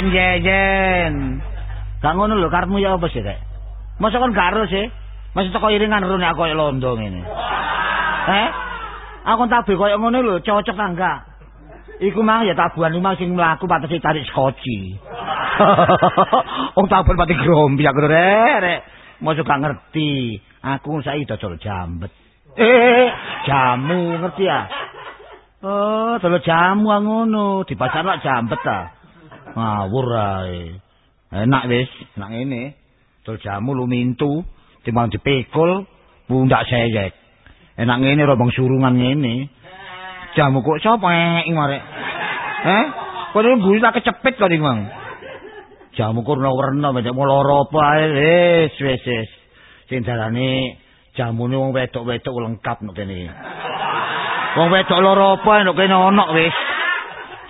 Yeyen, yeyen. Gak ngono lho, karepmu ya apa sih, Rek? Masa kon gak sih? Masih teko iringan rune aku koyo londo ngene. Eh? Aku tabe koyo ngono lho, cocok ta enggak? Iku mang ya tabuhan iki sing mlaku patese tarik skoci. Wong tabuhan pati grombi aku rek. Mosok gak ngerti. Aku saiki dodol jambet. Eh, jamu ngerti ya? Oh, dodol jamu ngono, di pasar lak jambet ta. Ngawur ae. Enak wis, enak ngene. Dodol jamu lumintu. timbang dipikul pundak seyek. Enak ngene rombong surungan ngene. Jamu kok sapa ing marek? Eh kok ini buri tak kecepit kok ing mang? Jamu kok warna banyak mau loro apa wis wis wis. Sing darane jamune wong wedok-wedok lengkap nek kene. Wong wedok loro apa nek kene ana wis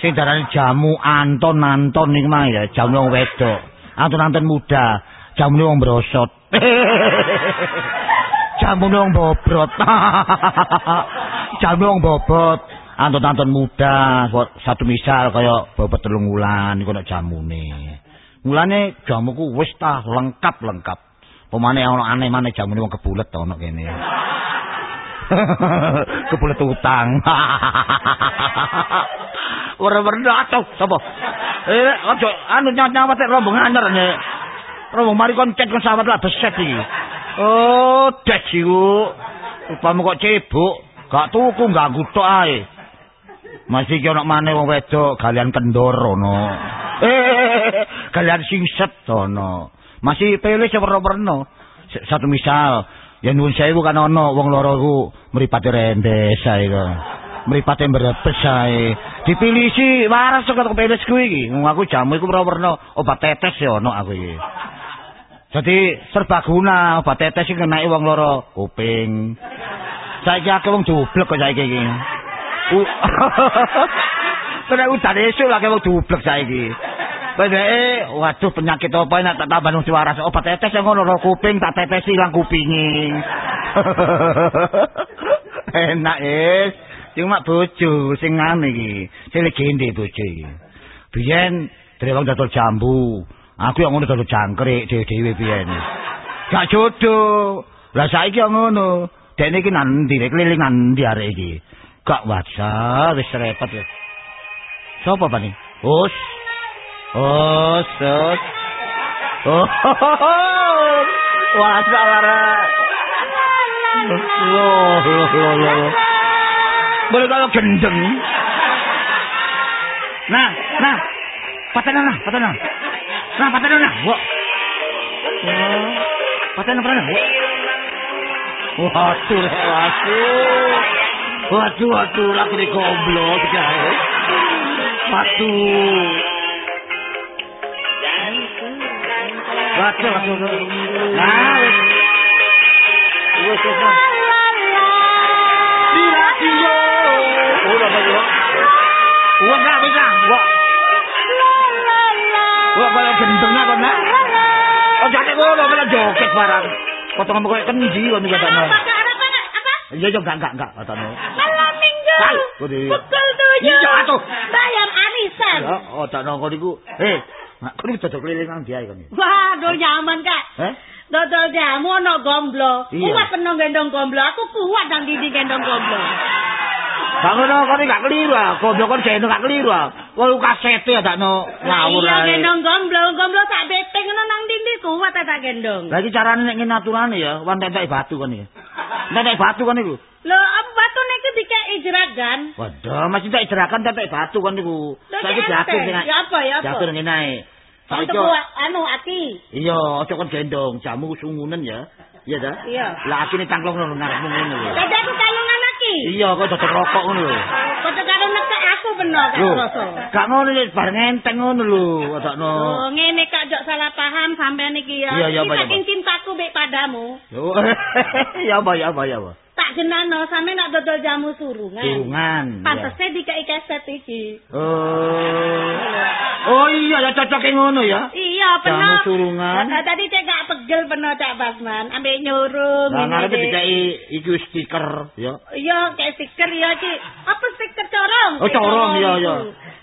sing darane jamu Anton Anton iki mang ya jamu wong wedok. Anton Anton muda jamune wong brosot jamune wong bobrot. Jamune wong bobot. Antun-antun muda satu misal kaya bobot telung wulan iku nek jamune. Mulane jamuku wis ta lengkap-lengkap. Pemane ana aneh maneh jamune wong kebulet ana kene kebulet utang ora-ora atuh sapa eh aja anu nyawat rombongan anyar Romo mari kon cek kon sawat lah beset iki. Oh, des iku. Upamu kok cebuk, gak tuku ganggu tok ae. Masih ki ana maneh wong wedok galian kendor ono. Eh, galian singset ono. Masih pilih sewerna-werna. Satu misal, ya nuwun sewu kan ana wong loro iku mripate rendes ae kok. Mripate mbrebes ae. Dipilih si waras kok kepeles kuwi iki. Aku jamu iku werna obat tetes ya ono aku iki. Jadi serbaguna obat tetes sing kenai wong loro kuping. Saiki akeh wong dublek kok saiki iki. Kena udan esuk lagi wong dublek saiki. Padahal waduh penyakit apa enak tak tambah nang suara obat tetes yang ngono kuping tak tetes ilang kupingi. enak es. Cuma bojo sing ngene iki. Sing legende bojo iki. Biyen dhewe wong jambu. Aku yang ngono dulu jangkrik dhewe-dhewe piye ini. Gak jodoh. Lah saiki yang ngono. Dene iki nanti keliling nanti arek iki. Gak waca wis repot ya. Sopo Pak ni? Us. Us, us. Oh. Wah, salara. Loh, loh, loh, loh. Boleh kalau gendeng. Nah, nah. Patanan nah, patanan. Nah, patan nah. Wah. Oh. Patan patan. Waduh, waduh. Waduh, waduh, lagi di goblok jahe. Waduh. Waduh, waduh. Nah, wis. Wis, wis. Bila iyo. Udah, Pak. Wah, enggak bisa. Wah. Wah, kalau gendeng nak kon nak. Oh, jadi ngono malah joget barang. Potong kamu kayak kenji kon iki katane. Iya, iya, enggak, enggak, enggak, katane. Malam minggu. Pukul tujuh. Iya, atuh. Bayar arisan. Ya, oh, tak nongko niku. Eh, kon iki dodol keliling nang dia kon. Wah, nyaman, Kak. Eh? Dodol jamu ono gomblo. Kuat penong gendong gomblo. Aku kuat nang didi gendong gomblo. Bangun kok gak keliru ah. Goblok kon jeno gak keliru ah. Wong kasete ya dakno ngawur ae. Iya gendong gomblo, gomblo sak beteng ngono nang dindi kuat ta gendong. Lah iki carane nek ngene aturane ya, wan tetek batu kon iki. Tetek batu kon iku. Lho, batu nek dikeki jeragan. Waduh, masih tak jeragan tetek batu niku. Saiki diatur sing Ya apa ya apa? Diatur ngene ae. Saiki anu ati. Iya, aja kon gendong, jamu sungunen ya. Iya ta? Iya. Lah akine tangklong ngono ngarepmu ngono lho. Dadi aku kalungan iki. Iya, kok dodok rokok ngono lho. Kok karo nekek aku bener kok rasa. Gak ngono lho, bareng enteng ngono lho, kodokno. Oh, ngene kak jok salah paham sampean iki ya. Iya, iya, Iki saking cintaku mek padamu. Yo. Ya apa, ya apa, ya apa. Tak genano sampe nak dodol jamu surungan. Surungan. Pantese dikai keset iki. Oh. Oh iya, ya cocok ngono ya. Iya, penuh. Jamu surungan. Nah, tadi cek gak pegel penuh Cak Basman. Ambek nyurung. Nah, ngarepe dikai iki stiker, ya. Iya, kayak stiker ya, Ci. Apa stiker corong? Oh, corong, iya, iya.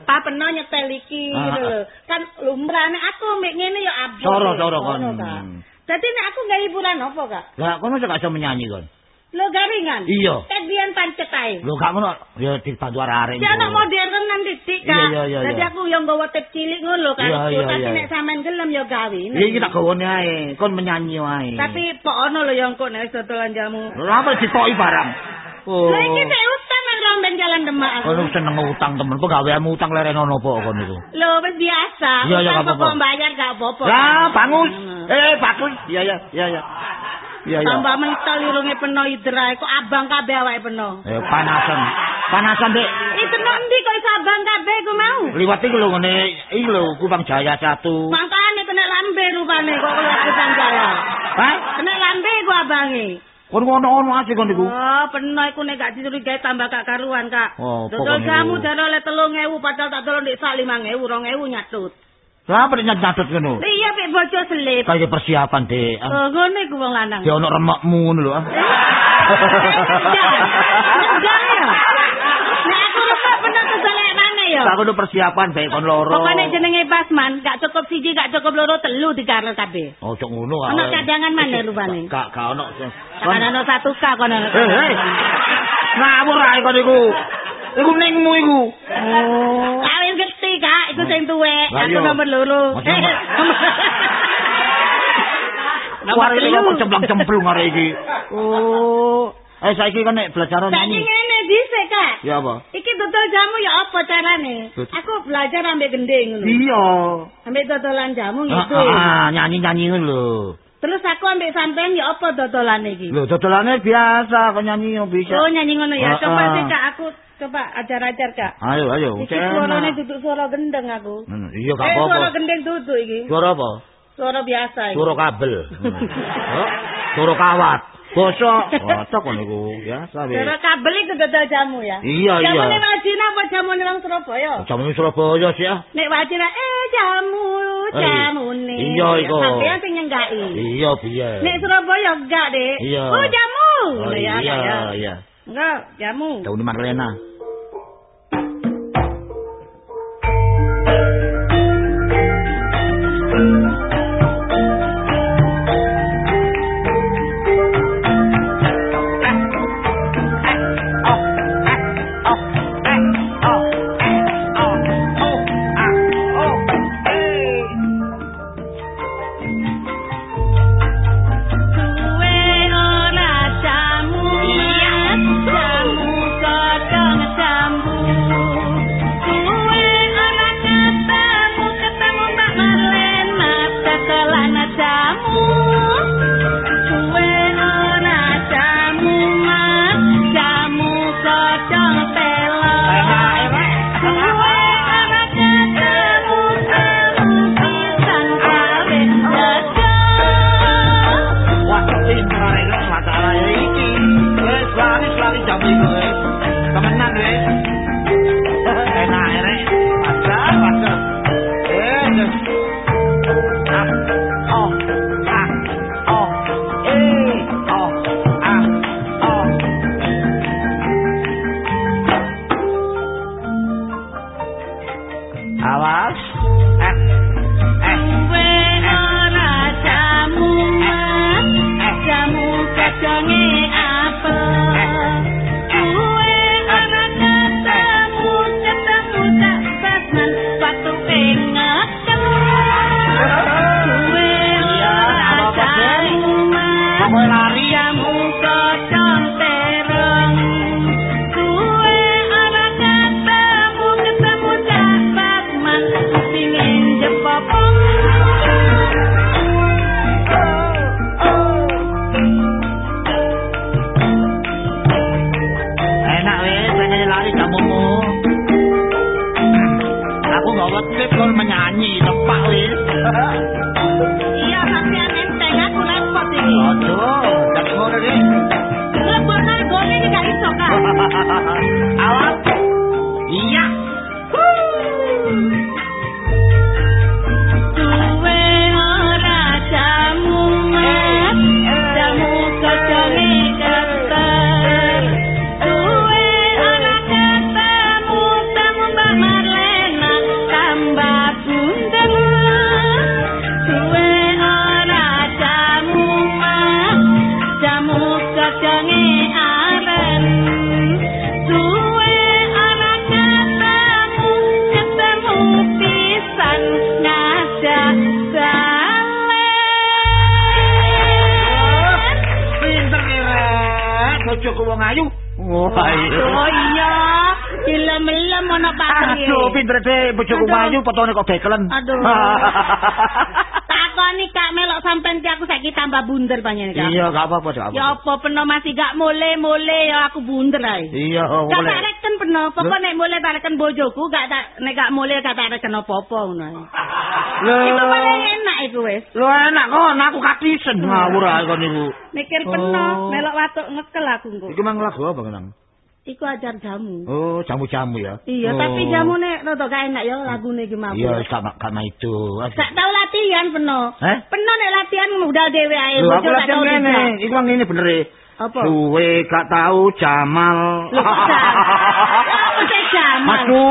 Pak peno nyetel iki lho. Kan lumrah nek aku mek ngene ya abot. Kon. Dadi nek aku gawe hiburan apa, Kak? Lah, kono gak iso menyanyi kon. Lo garingan? Iya. Tek biyen pancet ae. Lho gak ngono, ya dibantu arek-arek. Ya anak modern nang titik, Kak. Iya, iya, iya. Dadi aku yang nggawa tip cilik ngono lho, Kak. Iya, iya, Tapi iya. nek sampean gelem ya gawe. Iya, iki tak gawone ae. Kon menyanyi wae. Tapi pok ono lho yang kok nek dodolan jamu. Lha apa ditoki barang? Oh. Lah iki nek utang nang rombeng jalan Demak aku. Kono seneng utang temen, pegaweanmu utang lereno nopo kon niku? Lho wis biasa. Iya, iya, gak apa-apa. kok bayar gak apa-apa. Lah, bangun. Hmm. Eh, bagus. Iya, iya, iya, iya. Iya, iya. Tambah mental irunge peno idra kok abang kabeh awake peno. Eh, panasan. Panasan, Dik. Itu nanti kok iso abang kabeh ku mau. Liwat iki lho ngene, iki lho Kupang Jaya 1. Makane kena lambe rupane kok kaya kutang jaya. Hah? Kena lambe ku abange. Kon ngono-ngono aja kon niku. Oh, peno iku nek gak dicurigai tambah gak karuan, Kak. Oh, Dodol jamu iku. jare oleh 3000 padahal tak dolong dik sak 5000, 2000 nyatut. Lah apa nek nyatut ngono? Lah iya pek bojo selip. Kayak persiapan, Dik. Oh, ngono iku wong lanang. Dia ono remekmu ngono lho. ah. Enggak ya. Nek aku rupa peno kesalek mana ya? Tak kudu persiapan bae kon loro. Pokoknya jenenge Basman, gak cukup siji, gak cukup loro, telu digarel kabeh. Oh, cok ngono ah. Ono cadangan mana rupane? Gak gak ono. Kan ono satu k kono. Eh, eh. Ngawur ae kon iku. Iku ningmu iku. Oh, iku sing tuwek, aku nomor loro. Nomor- telu. kok cemplung-cemplung arek iki. Oh, Eh, saiki kan nek belajar saiki nyanyi. ngene dhisik kak. Ya apa? Iki dodol jamu ya apa carane? Aku belajar ambek gending ngono. Iya. Ambek dodolan jamu gitu. ah, nyanyi-nyanyi ngono lho. Terus aku ambek sampean ya apa dodolane iki? Lho, dodolane biasa kok nyanyi yo bisa. Oh nyanyi ngono ya. Coba kak aku coba ajar-ajar kak. Ayo, ayo. Iki suarane duduk suara gendeng aku. Hmm, Iya gak Eh suara apa-apa. gendeng duduk iki. Suara apa? Suara biasa iki. Suara kabel. Oh, Suara kawat. Bosok. Bosok kon niku biasa wis. Suara kabel itu dodol jamu ya. Iya, iya. Jamune wajina apa jamune wong Surabaya? Jamu Surabaya sih ya. Nek wajina eh jamu, Eh, jamune. iya, iku. Sampeyan sing nyenggaki. Iya, biye. Nek Surabaya enggak. Iya. Oh, jamu. Oh, Ngono ya, iya, ya. iya. Enggak, jamu. Daun Marlena. Patri. Aduh, pinter deh bojoku ayu potone kok dekelen. Aduh. Takoni Kak melok sampean ki aku saiki tambah bunder panjenengan. Iya, gak apa-apa, gak apa. Ya apa peno masih gak mule-mule ya aku bunder ae. Iya, Gak tak reken peno, pokok nek mule tak reken bojoku gak tak nek gak mule gak tak reken apa-apa ngono ae. Itu paling enak iku wis. Lho enak kok, aku katisen ngawur ae kon niku. Mikir peno, melok watuk ngekel aku engko. Iku mang lagu apa kenang? Iku ajar jamu. Oh, jamu-jamu ya. Iya, oh. tapi jamune rada gak enak ya lagune iki mau. Iya, gak gak itu. Gak tau latihan peno. Eh? Peno nek latihan udah dhewe ae. Lho, aku latihan ngene. Iku mang ngene bener e. Apa? Suwe gak tau Jamal. Lho, jamal. Matu,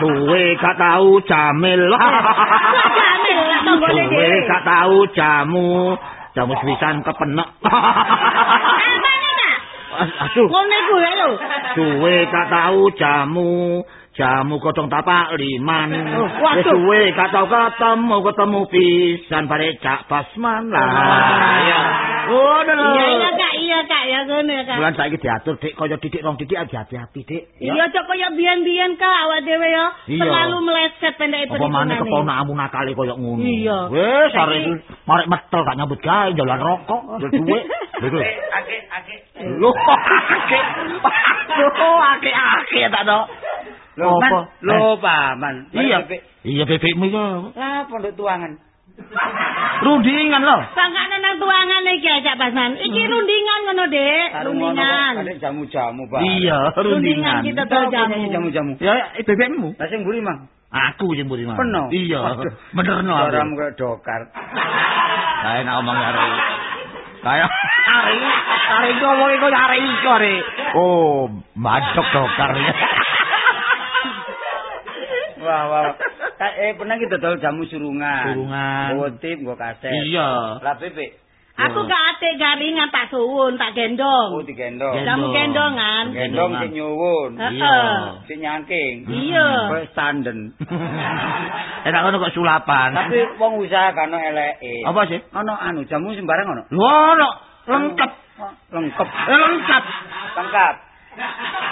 suwe gak tau Jamil. Jamil lah Suwe gak tau jamu. Jamu kepenek. Apa nek? Aduh. Ngono iku ya lho. Suwe gak tau jamu. Jamu kodong tapak liman. Oh. Wis suwe gak tau ketemu ketemu pisan bare cak basman lah. Ya. Oh, lho. Iya iya Kak, iya Kak ya ngono ya Kak. Bulan saiki diatur dik kaya didik rong didik aja hati-hati dik. Iya cok kaya biyen-biyen Kak awak dhewe ya Iya. selalu meleset pendek itu. Apa maneh keponakmu nakale kaya ngono. Iya. Wis Saiki- arek iki marek metel gak nyambut gawe jalan rokok, njaluk duwe. Lho. Ake, ake. Lho, akeh. Lho, akeh-akeh tak Lho, lho, paman. Iya. Bebek. Iya bebekmu iku. Lah, pondok tuangan. Rundingan lho. Sangkane nang tuangan iki Cak Basman. Iki rundingan ngono, kok, Rundingan. Ada jamu-jamu, Pak. Iya, Rundingan rundingan. kita jamu. nyanyi jamu-jamu. Ya, eh, bebekmu. Lah sing mburi, Mang. Aku sing mburi Mas. Peno. Iya. Benerno aku. Suaramu kayak dokar. Kayak nak omong arek. Kayak arek, arek iki ngomong iku arek iki. Oh, madok dokar. Wah, wah. Eh, pernah kita dodol jamu surungan. Surungan. Nggo tip, nggo kaset. Iya. Lah, bebek. Aku gak ate garingan tak suwun, tak Oh, gendong. digendong. Gendong. Jamu gendongan. Gendong sing nyuwun. Heeh. Sing nyangking. Iya. Kowe standen. Enak ngono kok sulapan. Tapi wong usaha kan ono eleke. apa sih? Ono anu jamu sembarang ono. Lho, ono lengkap. Oh, lengkap. Eh, lengkap.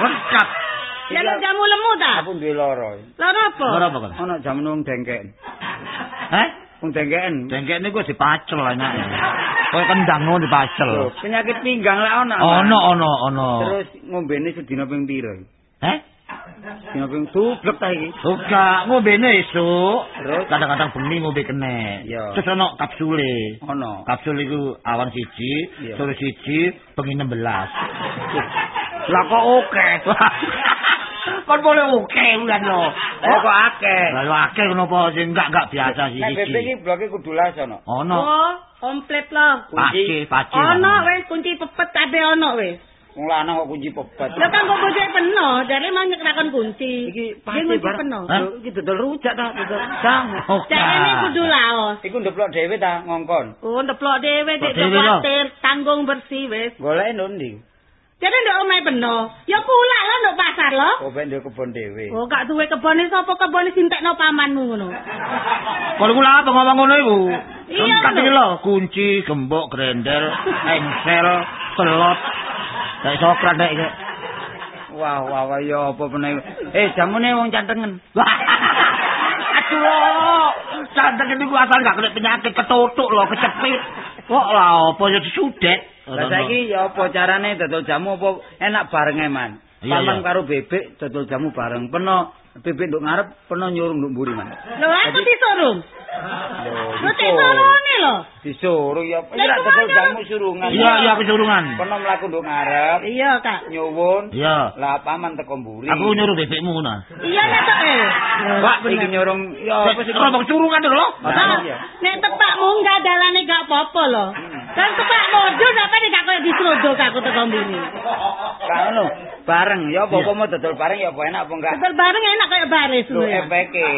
Lengkap. Lengkap. Jamu jamu lemu ta? Aku duwe loro. Loro apa? Ora apa? Ono jamu nang dengken. Heh? Wong dengken. Dengkek niku wis dipacel enake. Kowe kendang ngono dipacel. Loh, penyakit pinggang lah ono. Ono ono ono. Terus ngombene sedina ping pira? Heh? Sedina ping tublek ta iki. Suka ngombene esuk. Terus? kadang-kadang bengi ngombe kene. Terus ono kapsule. Ono. Kapsul iku awan siji, sore siji, bengi 16. Lah kok oke. Kon boleh oke bulan lo. Eh kok akeh. Lah akeh kenapa sing enggak enggak biasa sih Nek iki iki. bloke kudu las ono. Ono. Oh, komplit loh. Pace, pace. Ono wis kunci pepet kabeh ono wis. Wong lanang kok kunci pepet. Lah kan kok bojoke peno, dari mang nyekrakon kunci. Iki pasti kunci bar. peno. Iki dodol rujak ta, dodol jamu. Oh, Carane kudu laos. Iku ndeplok dhewe ta ngongkon. Oh, ndeplok dhewe dik kuwatir, tanggung bersih wis. Golek ndi? Jadi ndek omahe peno. Ya pula lah ndek pasar lo. Oh, ben ndek kebon dhewe. Oh, gak duwe kebone sapa kebone sintekno pamanmu ngono. Kalau kula apa ngomong ngono iku? Iya, lho. lho, kunci, gembok, grender, engsel, selot. Kayak sokrat nek iki. Wah, wah, wah, ya apa meneh. Eh, jamune wong cantengen. Aduh, santet ini gua asal gak kena penyakit ketutuk loh, kecepit. Kok lah, apa ya disudet? Lah saiki ya apa carane dodol jamu apa enak bareng eman. Paman karo bebek dodol jamu bareng. Peno bebek nduk ngarep, peno nyurung nduk mburi man. Lho, aku disurung. Lho, disurungi lho. Disuruh ya. Iya dodol kemana? jamu surungan. Iya, iya kesurungan. Peno mlaku nduk ngarep, Iya, Kak. nyuwun. Iya. Lah paman teko mburi. Aku nyuruh bebekmu ngono. Iya nek tok eh. Pak iki nyurung ya apa dulu lho. Nek tepak munggah dalane gak apa-apa lho. Kan tepak modus apa nek gak koyo disrodok aku teko mburi. Kan ngono. Bareng ya apa-apa mau dodol bareng ya apa enak apa enggak? Betul bareng enak kayak baris Lho efeke.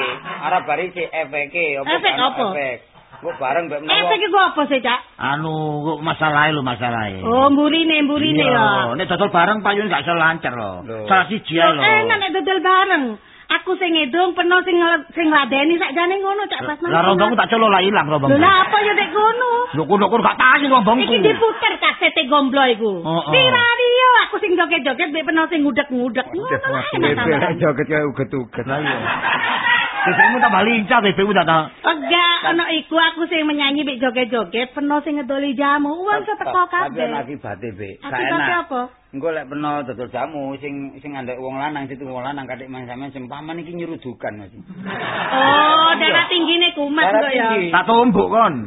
Arab bari sih efeke apa Efek apa? Efek. Kok bareng mbek menawa. Efek iku apa sih, Cak? Anu, kok masalahnya lho masalahnya. Oh, mburine, mburine ya. Nek dodol bareng payun gak iso lancar lho. Salah siji ae lho. enak nek dodol bareng. Aku sing ngedung peno sing sing ngladeni sakjane ngono Cak pas Lah rombongku tak colo lah ilang rombongku. Lho lah apa ya nek ngono? Lho kuno kuno gak tahu rombongku. Iki diputer kasete gomblo iku. Oh, oh. Di radio yo aku sing joget-joget mbek peno sing ngudek-ngudek. Ngono lah enak Bebek tambahan. joget kaya uget-uget. Lah iya. Bebekmu tambah lincah bebekmu tak tahu. Enggak, ono iku aku sing menyanyi mbek joget-joget peno sing ngedoli jamu. Uang seteko Tapi kabeh. ana akibate, Be. Gak Akibatnya apa? Engko lek peno dodol jamu sing sing andek wong lanang situ wong lanang katik mang sampean sing paman iki nyurudukan Mas. Oh, darah tinggine kumat kok ya. Tak tumbuk kon.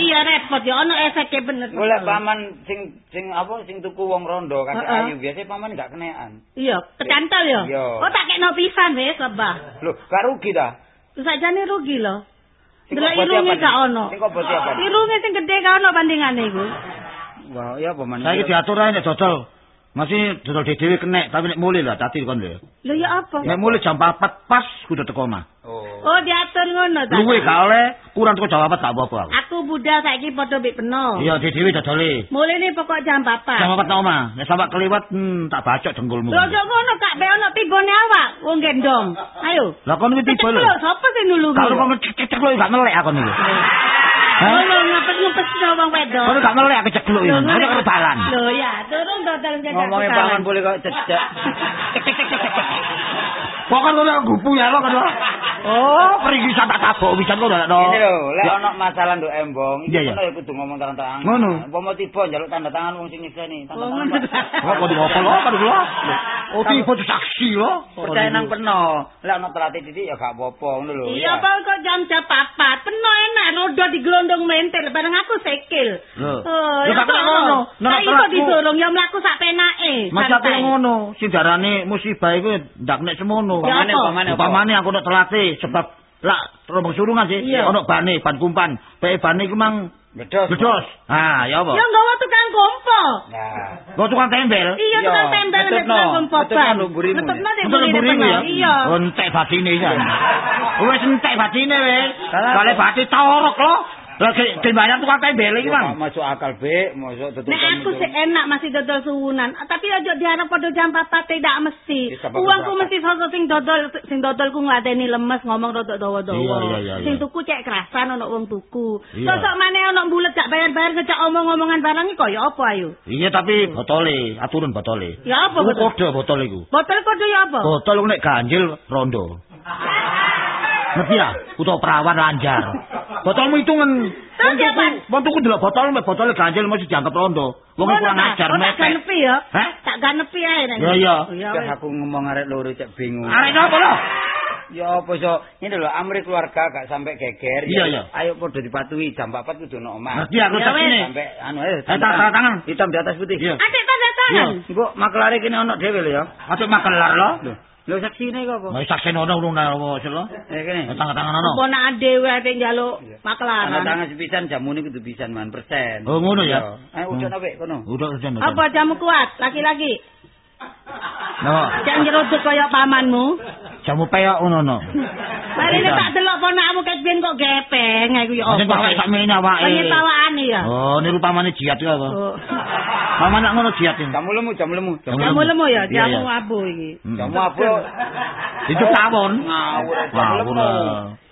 Iya repot ya ono efeknya bener. Engko lek paman sing sing apa sing tuku wong rondo katik Heeh. ayu biasa paman gak kenean. Iya, kecantol ya. Iya. Oh tak kekno pisan wis lebah. Lho, gak ta? Sajane rugi lho. Delok kok irunge apa? gak ono. Sing kok boti apa? Irunge sing gede gak ono bandingane iku. Wah, iya apa man? Saiki diatur ae nek dodol. Masih dodol dhewe kenek, tapi nek mulai lah tadi kon lho. Lho ya apa? Nek mulai jam 4 pas kudu teko omah. Oh. Oh diatur ngono ta. Luwe gak oleh, kurang teko jam 4 gak apa-apa aku. Aku budal saiki padha mbek peno. Iya, dhewe dodole. Mulai nih pokok jam 4. Jam 4 nang omah. Nek sampe keliwat, hmm, tak bacok dengkulmu. Lho ojo ngono Kak, be ono awak wong gendong. Ayo. Lah kon iki tiba lho. Lho, sapa sing nulungi? Kalau kok ngecek lho gak melek aku niku. Hah? Lho ngepes-ngepes wong wedok. Kon gak melek aku cekluk iki. Lho, Ada kerbalan. Lho ya, durung dodol jajak. Ngomongnya kawan. paman boleh kok cecek. Pokoknya kok gupu ya lo kan. Oh, pergi bisa tak tabok bisa kok ndak Ini lho, lek ono masalah nduk embong, kono ya kudu ngomong terang terangan. Ngono. Umpama tiba njaluk tanda tangan wong sing nyekseni, tanda Oh, tangan. ngono. Pak. Kok kok ngopo lo kan lo? Oh, tiba itu saksi lo. Percaya nang peno. Lek ono telat titik ya gak apa-apa ngono lho. Iya apa kok jam jam papat. Peno enak rodo digelondong mentel bareng aku sekil. Lho. Oh, Lho, ya kok ngono? ngono. Nek Nah, iso didorong ya mlaku sak penake. Mas santai. apa ngono? Sing darane musibah iku ndak nek semono. Pamane apa? pamane apa? Upamane aku nek telate sebab lak rombong surungan sih. Iya. Ono bane, ban kumpan. Bae bane iku mang Bedos. bedos. Ah, ya apa? Ya nggawa tukang kompo. Nah. Kok tukang tembel? Iya tukang tembel nek tukang kompo. Ngetutno lumburimu. Ngetutno nek Betul mburi burimu ya? Iya. Entek batine kan. Wis entek batine wis. Kale bati torok lo. Lah ke- timbangan tukang tembel iki, Gak Bang. masuk akal be, masuk tutup. Nek aku sih enak masih dodol suwunan, tapi aja diharap pada jam papat tidak mesti. Ya, Uangku mesti sosok sing dodol sing dodolku ngladeni lemes ngomong rodok dawa-dawa. Iya, iya, iya, Sing tuku cek kerasan ono wong tuku. Iya. Sosok maneh ono bulet gak bayar-bayar ngejak omong-omongan barang iki kaya apa ayo? Iya tapi botole, aturun botole. Ya apa botol? kode botol iku. Botol kode ya apa? Botol iku nek ganjil rondo. Ngerti ya? Utawa perawan lanjar. Botolmu hitungan. Terus ya, Pak? Wong tuku delok botol, mek botol ganjil mesti dianggap rondo. Wong Ngono kurang ajar Oh, tak mepet. ganepi ya. Hah? Tak ganepi ae nek. Ya, iya. Ya, Cek wes. aku ngomong arek loro cek bingung. Arek napa lo? Ya apa so? Ini lho amri keluarga gak sampai geger. Iya, ya. iya. Ayo padha dipatuhi jam 4 kudu ono omah. Ngerti aku saksine. Sampai anu eh Eh, tanda tangan. Hitam di atas putih. Iya. Adik tanda tangan. Engko makelare kene ono dhewe lho ya. Atuk makelar. Lho, lho saksine kok apa? Wis saksine ono urung apa sih lo? Eh kene. Tangan-tangan ono. Apa nak dhewe ate njaluk maklaran. tangan sepisan jamune kudu pisan man persen. Oh, ngono ya? Ayo udah apa kono? Udah udah. Apa jamu kuat laki-laki? No. Jangan nyeruduk kaya pamanmu. Jamu peyok ngono no. Mari ini tak delok ponakmu ket biyen kok gepeng aku ya Sing apa. pawek sak mene awake. Pengen tawakane ya. Oh, niru pamane jiat ya apa? Oh. Paman nak ngono jiat. Jamu lemu, jamu lemu. Jamu lemu ya, jamu abu iki. Jamu apa? Itu tawon. Ngawur.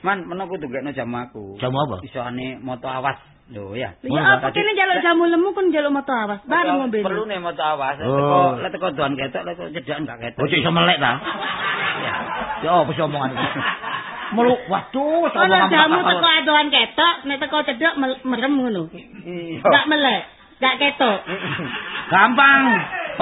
Man, meno kudu gekno jamu aku. Jamu apa? Isone moto awas. Lho ya. Ya apa kene njaluk jamu lemu kon njaluk moto awas. Bareng ngombe. Perlu nih moto awas. Oh. Teko lek teko doan ketok, lek cedakan gak ketok. Oh, cek iso melek ta? Ya apa sih omongan iki? Meluk, waduh, Ono omongan jamu teko adohan ketok, nek teko mel- merem ngono. Gak melek, gak ketok. Gampang.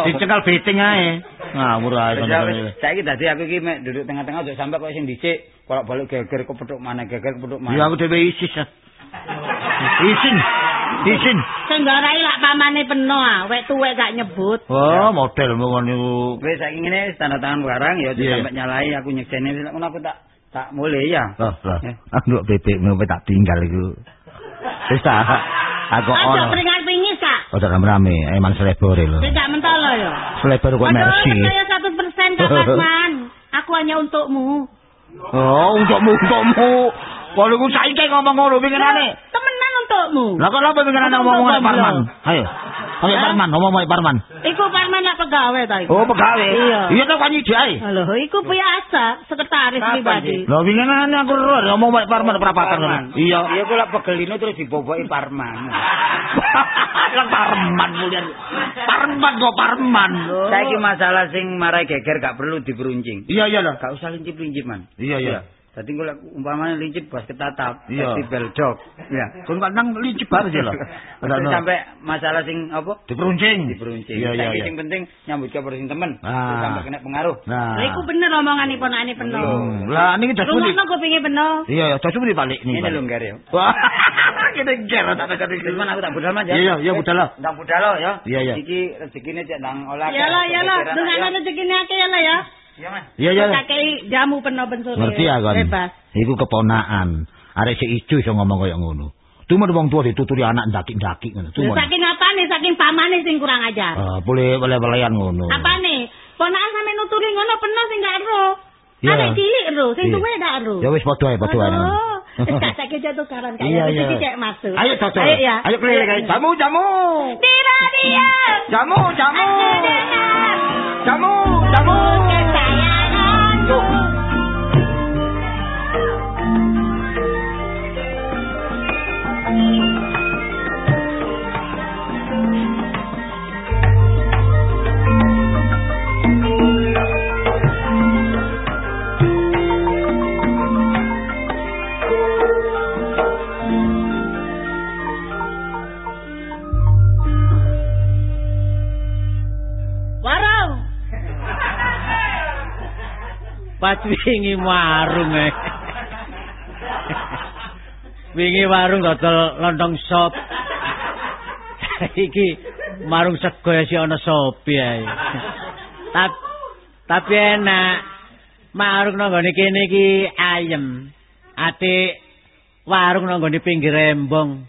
Dicekel beting ae. Ngawur ae Wis, kon. wis. Saiki dadi aku iki mek duduk tengah-tengah aja sampe kok sing dhisik bolak-balik geger kepethuk mana geger kepethuk mana. Ya aku dhewe isis. Isin. Isin. Sing ngarai lak pamane peno ah, wek tuwek gak nyebut. Oh, model mawon niku. Wis saiki ngene tanda tangan barang ya Iya. sampe nyalai aku nyekseni wis ngono aku tak tak mulai ya. Lah, lah. Eh. Aku bebek mau tak tinggal iku. Wis tak. Aku Aja ono. peringat pingis kak. Oh, tak rame, emang selebore lho. Tidak mentolo ya. Selebore kok mercy. saya satu persen Kak Man. Aku hanya untukmu. Oh, untukmu, untukmu. Kalau aku saiki ngomong ngono pinginane. Temenan untukmu. Lah kok apa pinginane ngomong ngomong Parman? Ayo. Ayo Parman, ngomong ngomong Parman. Iku Parman nak pegawe ta iku? Oh, pegawe. Iya. To kan ide ae. Lho, iku biasa, sekretaris pribadi. Lho ngene aku ro ngomong wae parman perapatan. Parman. Iya. Iya kok lak pegelino terus diboboki parman. Lah parman mulian. Parman kok parman. Saiki masalah sing marai geger gak perlu diperuncing. Iya iya lah. Gak usah lincip-lincip, Man. Iya iya. Dadi kok lek umpamane lincip bos ketatap, Iya. di beljok. Ya. Kon kan nang lincip banget ya lah. Terus sampai masalah sing apa? diperuncing. Diperuncing. Iya iya iya. sing penting nyambut gawe sing temen. Ah. Terus sampai kena pengaruh. Nah. Lha iku bener omonganipun anake peno. Hmm, Lah niki jas pundi? Rungokno kupinge peno. Iya ya, jas pundi balik. Ini lho ngger ya. Wah, kene ger tak tak Terus man aku tak budal ya. Iya, iya, budal lah. Tak budal lo ya. Iya, iya. Iki rezekine cek nang olah. Iyalah, iyalah, dungane rezekine akeh ya lah ya. Iya, Man. Iya iya. Kakek jamu peno ben sore. Ngerti ya kan? Bebas. Iku keponakan. Arek si ijo iso ngomong kaya ngono. Cuma wong tua dituturi anak ndakik-ndakik ngono. Cuma. saking apane? Saking pamane sing kurang ajar. Ah, boleh boleh-bolehan ngono. Apane? Ponakan sampe nuturi ngono peno sing gak ero. Iya. Arek cilik ero, sing Iya. tuwe gak ero. Ya wis padha ae, padha ae. Saiki jatuh karan kaya Iya, iki cek masuk. Ayo cocok. Ayo ya. Ayo keliling. Jamu, jamu. Di radio. Jamu, jamu. Jamu, jamu. kesayanganku. Pas wingi warung eh. wingi warung dodol lontong sop. Iki marung sego ya si ana sopi ae. Tap, tapi enak. Marung nang gone kene iki ayem. Ate warung nang gone pinggir rembong.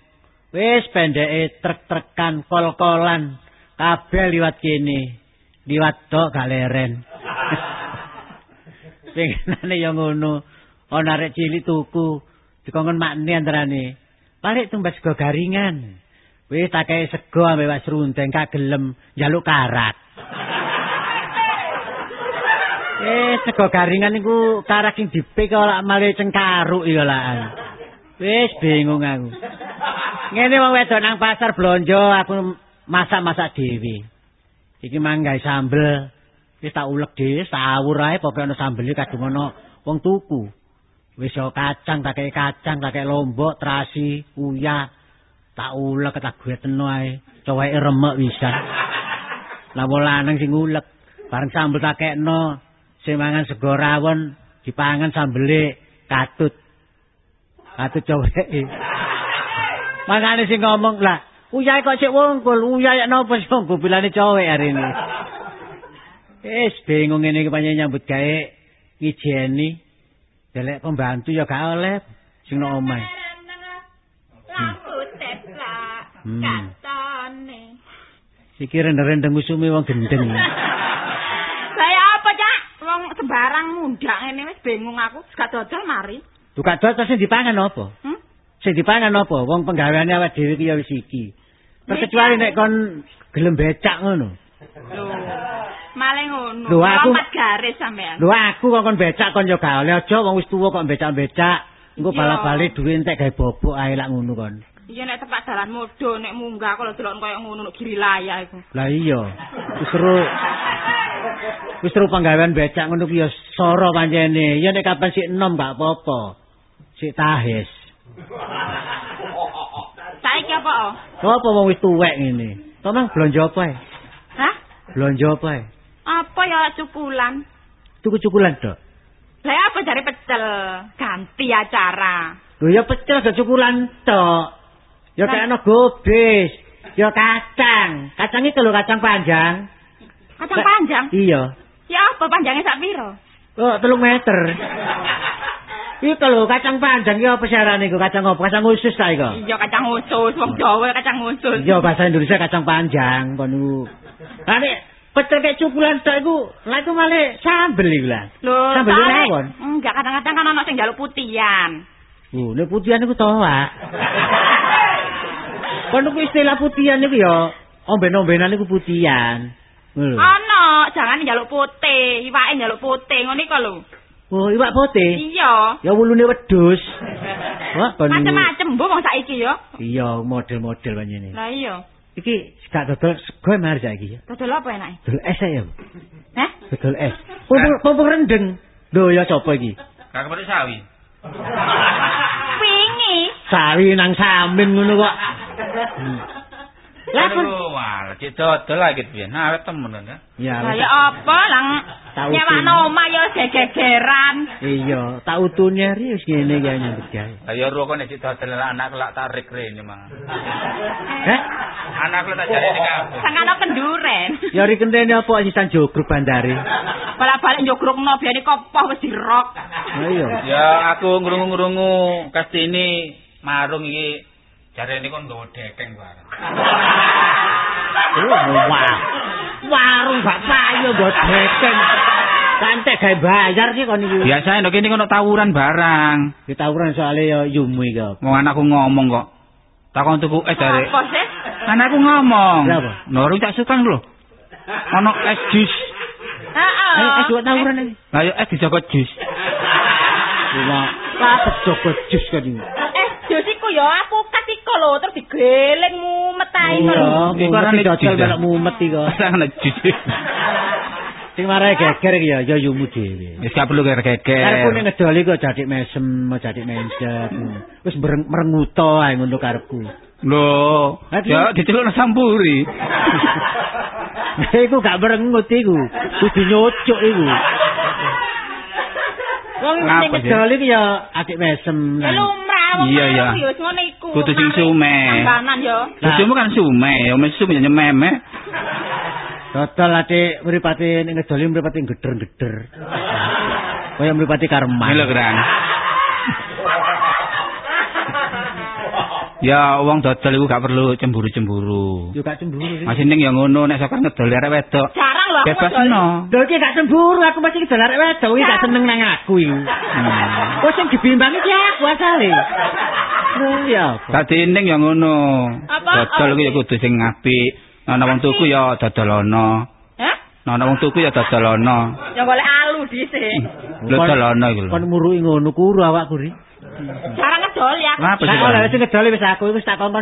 Wis pendeke trek-trekan kol-kolan kabeh liwat kene. Liwat tok gak leren. Pengenane ya ngono. Ana arek cilik tuku. Dikongkon makne antarane. Parik tumbas sego garingan. Wis tak kei sego ambek wak srundeng kagelem njaluk karat. Eh sego garingan niku karat sing dipik kok lak male cengkaruk ya lakan wis bingung aku. Ngene wong wedok nang pasar blonjo aku masak-masak dhewe. Iki manggae sambel wis tak ulek dhewe sawur ae pokoke ana sambele kadung ana wong tuku. Wis kacang tak kacang tak lombok terasi uyah tak ulek tak gweteno ae. Coweke remek wisan lah wong lanang sing ulek bareng sambel tak kekno sing mangan sego rawon dipangan sambele katut. Katut coweke Makane sing ngomong lah uyah kok sik wongkul uyah napa sing wongkul bilane cowek hari ini Wis bingung ngene iki panjenengan nyambut gawe ngijeni. Delek pembantu ya gak oleh sing nang omahe. Hmm. Katone. Iki rendeng-rendeng usume wong gendeng. Saya apa, Cak? Wong sembarang mundak ngene wis bingung aku, gak dodol mari. Gak dodol sing dipangan apa? Hmm? Sing dipangan apa? Wong penggaweane awake dhewe iki ya wis iki. Terkecuali nek kon gelem becak ngono. Lho. Malah ngono. Lho, aku- Lompat garis sampean. Lho aku kok kon becak kon yo gak oleh aja wong wis tuwa kok becak-becak. Engko bala-bali duwe entek gawe bobok ae lak ngono kon. Iya nek tepak dalan modo nek munggah kalau delok koyo ngono nek giri layah iku. Lah iya. Wis seru. Wis seru penggawean becak ngono ki ya soro pancene. Ya nek kapan sik enom gak apa-apa. Sik tahes. Saiki apa? Apa wong wis tuwek ngene? Tomang blonjo apa? Hah? Blonjo apa? Apa ya cukulan? Tuku cukulan tok. Lah apa jare pecel? Ganti acara. Lho ya pecel gak cukulan tok. Ya Lah. kayak ana gobis. Ya kacang. Kacang itu lho kacang panjang. Kacang Lah, panjang. Iya. Ya apa panjangnya sak piro? Oh, telung meter. Iku lho kacang panjang ya apa syarane iku? Kacang apa? Kacang usus ta iku? Iya kacang usus, wong Jawa kacang usus. Iya bahasa Indonesia kacang panjang kon niku. Lah nek pecel kayak cukulan tok iku, lah iku malah sambel iku lah. Sambel soalnya- rawon. Enggak, kadang-kadang kan ana sing njaluk putihan. Oh, nek putihan iku toak. Kon niku istilah putihan niku ya omben-ombenan niku putihan. Lho. Ana, jangan njaluk putih, iwake njaluk putih ngono iku lho. Oh, iwak putih. Iya. Ya wulune wedhus. Wah, kon. Macem-macem mbok wong saiki ya. Iya, model-model panjene. Lah iya. Iki gak dodol sego mari saiki ya. Dodol apa enake? Dodol es ya. Hah? Dodol es. Pumpung rendeng. Lho ya sapa iki? Gak kepethuk sawi. Wingi. Sawi nang samin ngono kok. Lah pun wah, cek dodol lagi piye. Nah, temen kan. Ya. Lah ya apa lang nyewakno omah ya gegegeran. Iya, tak utune ri wis ngene iki nyambut gawe. Lah ya ro kok nek cek dodol anak kelak tarik rene mang. Heh? Anak kelak tak jare ning kampung. Sangano kenduren. Ya ri kentene apa sisan jogruk bandare. Balik-balik njogrokno biyen kopoh wis dirok. Lah iya. Ya aku ngrungu-ngrungu Kastini marung iki jarene kon nggawa dekeng bareng. Oh, wah. Warung gak payu nggo dekeng. Kantek gawe bayar sih kon iki. Biasane nek kene kono tawuran barang. Ditawuran soalnya ya yumu iki. apa. Wong anakku ngomong kok. Takon tuku es jare. Apa sih? Anakku ngomong. Kenapa? Norung tak suka lho. Ono es jus. Heeh. Eh, eh, dua tawuran iki. Lah yo es dijoko jus. Apa joko jus kan iki? Eh, jus iku ya aku katiko lho terus digeleng mumet ae lho. Iki mumet karane iki dodol melok mumet iki kok. Sana jus. Sing marai geger iki ya ya yumu dhewe. Wis gak perlu Karepku geger. ning ngedol iku jadik mesem, jadik mencet. Wis merenguto ae ngono karepku. Lho, ya diceluk nang sampuri. iku gak merengut iku. Kudu nyocok iku. Wong ning ngedol iki ya adik mesem. Lumrah wong Iya, iya. lanang ya wis ngono iku. Kudu sing sume. Bojomu kan sume, ya mesti sume nyememe. Dodol adik mripate ning ngedol iki mripate geder-geder. Kaya mripate karman. Ini lho. Ya wong dodol iku gak perlu cemburu-cemburu. Yo gak cemburu sih. Masih ning ya ngono nek sokar ngedol arek wedok. Jarang lho aku Bebas ngedol. no. Lho iki gak cemburu, aku masih ngedol arek wedok, iki gak seneng nang aku iki. Hmm. Oh sing dibimbangi ki aku asale. Lho ya? Dadi ning ya ngono. Dodol iku ya kudu sing apik. Ana wong tuku ya dodolono. Hah? Ana wong tuku ya dodolono. Ya golek alu dhisik. Dodolono iku lho. Kon muruki ngono kuru awakku ri. Jarang ngedol ya. Kenapa sih? Sak ora sing ngedol wis aku wis tak kon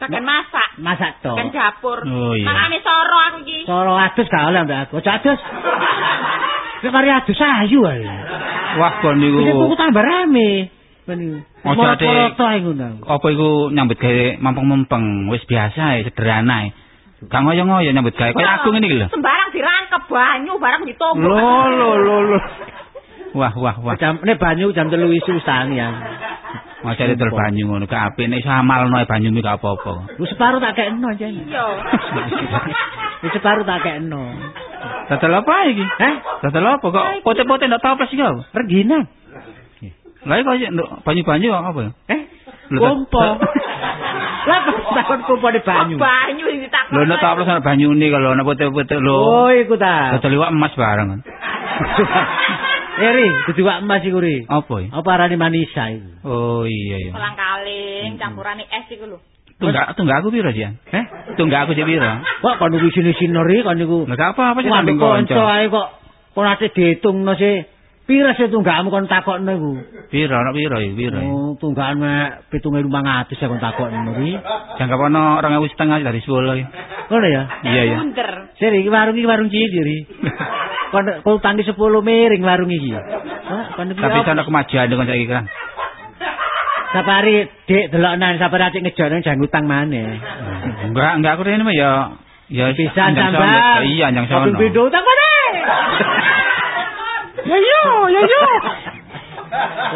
Bagian masak. masak to. Kan dapur. Oh, iya. Makane soro aku iki. Soro adus gak oleh mbak aku. Aja adus. Nek mari adus ayu ae. Wah kon niku. Wis tuku tambah rame. Ojo ade. Apa iku nyambut gawe mampeng-mempeng, wis biasa ae, sederhana ae. Gak ngoyo-ngoyo nyambut gawe. Kayak aku ngene iki lho. Sembarang dirangkep banyu, barang ditombok. Lho lho lho. Wah wah wah. Jam nek banyu jam 3 isu wis tangi ya. Masa ada banyu ngono gak apik nek iso amalno ae banyu iki gak apa-apa. Wis separo tak kekno jan. Iya. Wis separo tak kekno. Dodol apa iki? Heh, Dodol apa kok pote-pote ndak toples iki apa? regina. Lah iki kok nduk banyu-banyu apa ya? Eh, kompo. tak- Lah kok takon kompo di banyu. Banyu iki tak. Lho nek toples ana banyune kalau ana pote-pote lho. Oh, iku ta. Dodol iwak emas bareng. Eri, kudu wak emas iku ri. Apa? Apa arane manisa iku? Oh iya iya. Kolang kaling campurane es iku lho. Tunggak tunggak aku piro, Jan? Heh, Tunggak aku sik piro? kok kon niku sini-sini ri kon niku. Lah apa-apa sih Waduh samping kanca ae kok kon ate ditungno sih. Pira sih tunggakmu kon takokno iku? Piro, ana piro ya, piro. Oh, tunggakan mek 7500 ya kon takokno ri. Jangka ono 2000 setengah dari 10 ya. Ngono ya. Iya ya. Bunder. Seri iki warung iki warung cilik ri. Kon kon tangi 10 miring warung iki. Wah, kon iki Tapi apa? sana kemajuan dengan saiki kan. Sapari dik delokan sapari atik ngejono jang utang maneh. Enggak, enggak aku rene mah ya ya Bisa tambah. Iya, anjang sono. Kaping pindho utang maneh. Ya yo, ya yo.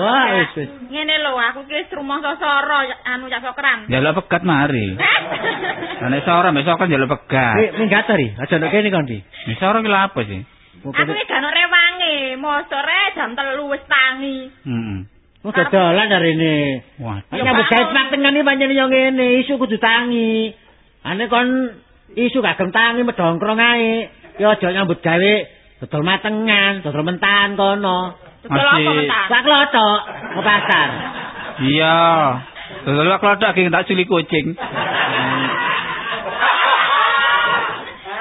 Wah, wis wis. Ngene lho, aku ki wis rumangsa soro anu cak sokran. Jaluk pegat mari. Lah nek sora besok kan jaluk pegat. Minggat to ri. Aja nek kene kon ri. Nek sora ki lha apa sih? Aku iki gak ono rewange, mosore jam 3 wis tangi. Heeh. Oh, dodolan dari ini. Wah, Ya, Nyambut Pak. gawe mak tengen iki pancen yo ngene, isu kudu tangi. Ane kon isu kagem tangi medongkrong ae. Yo aja nyambut gawe dodol matengan, dodol mentahan kono. Betul Masih- apa mentan? Klothok ke pasar. iya. Dodol klothok ki tak culik kucing.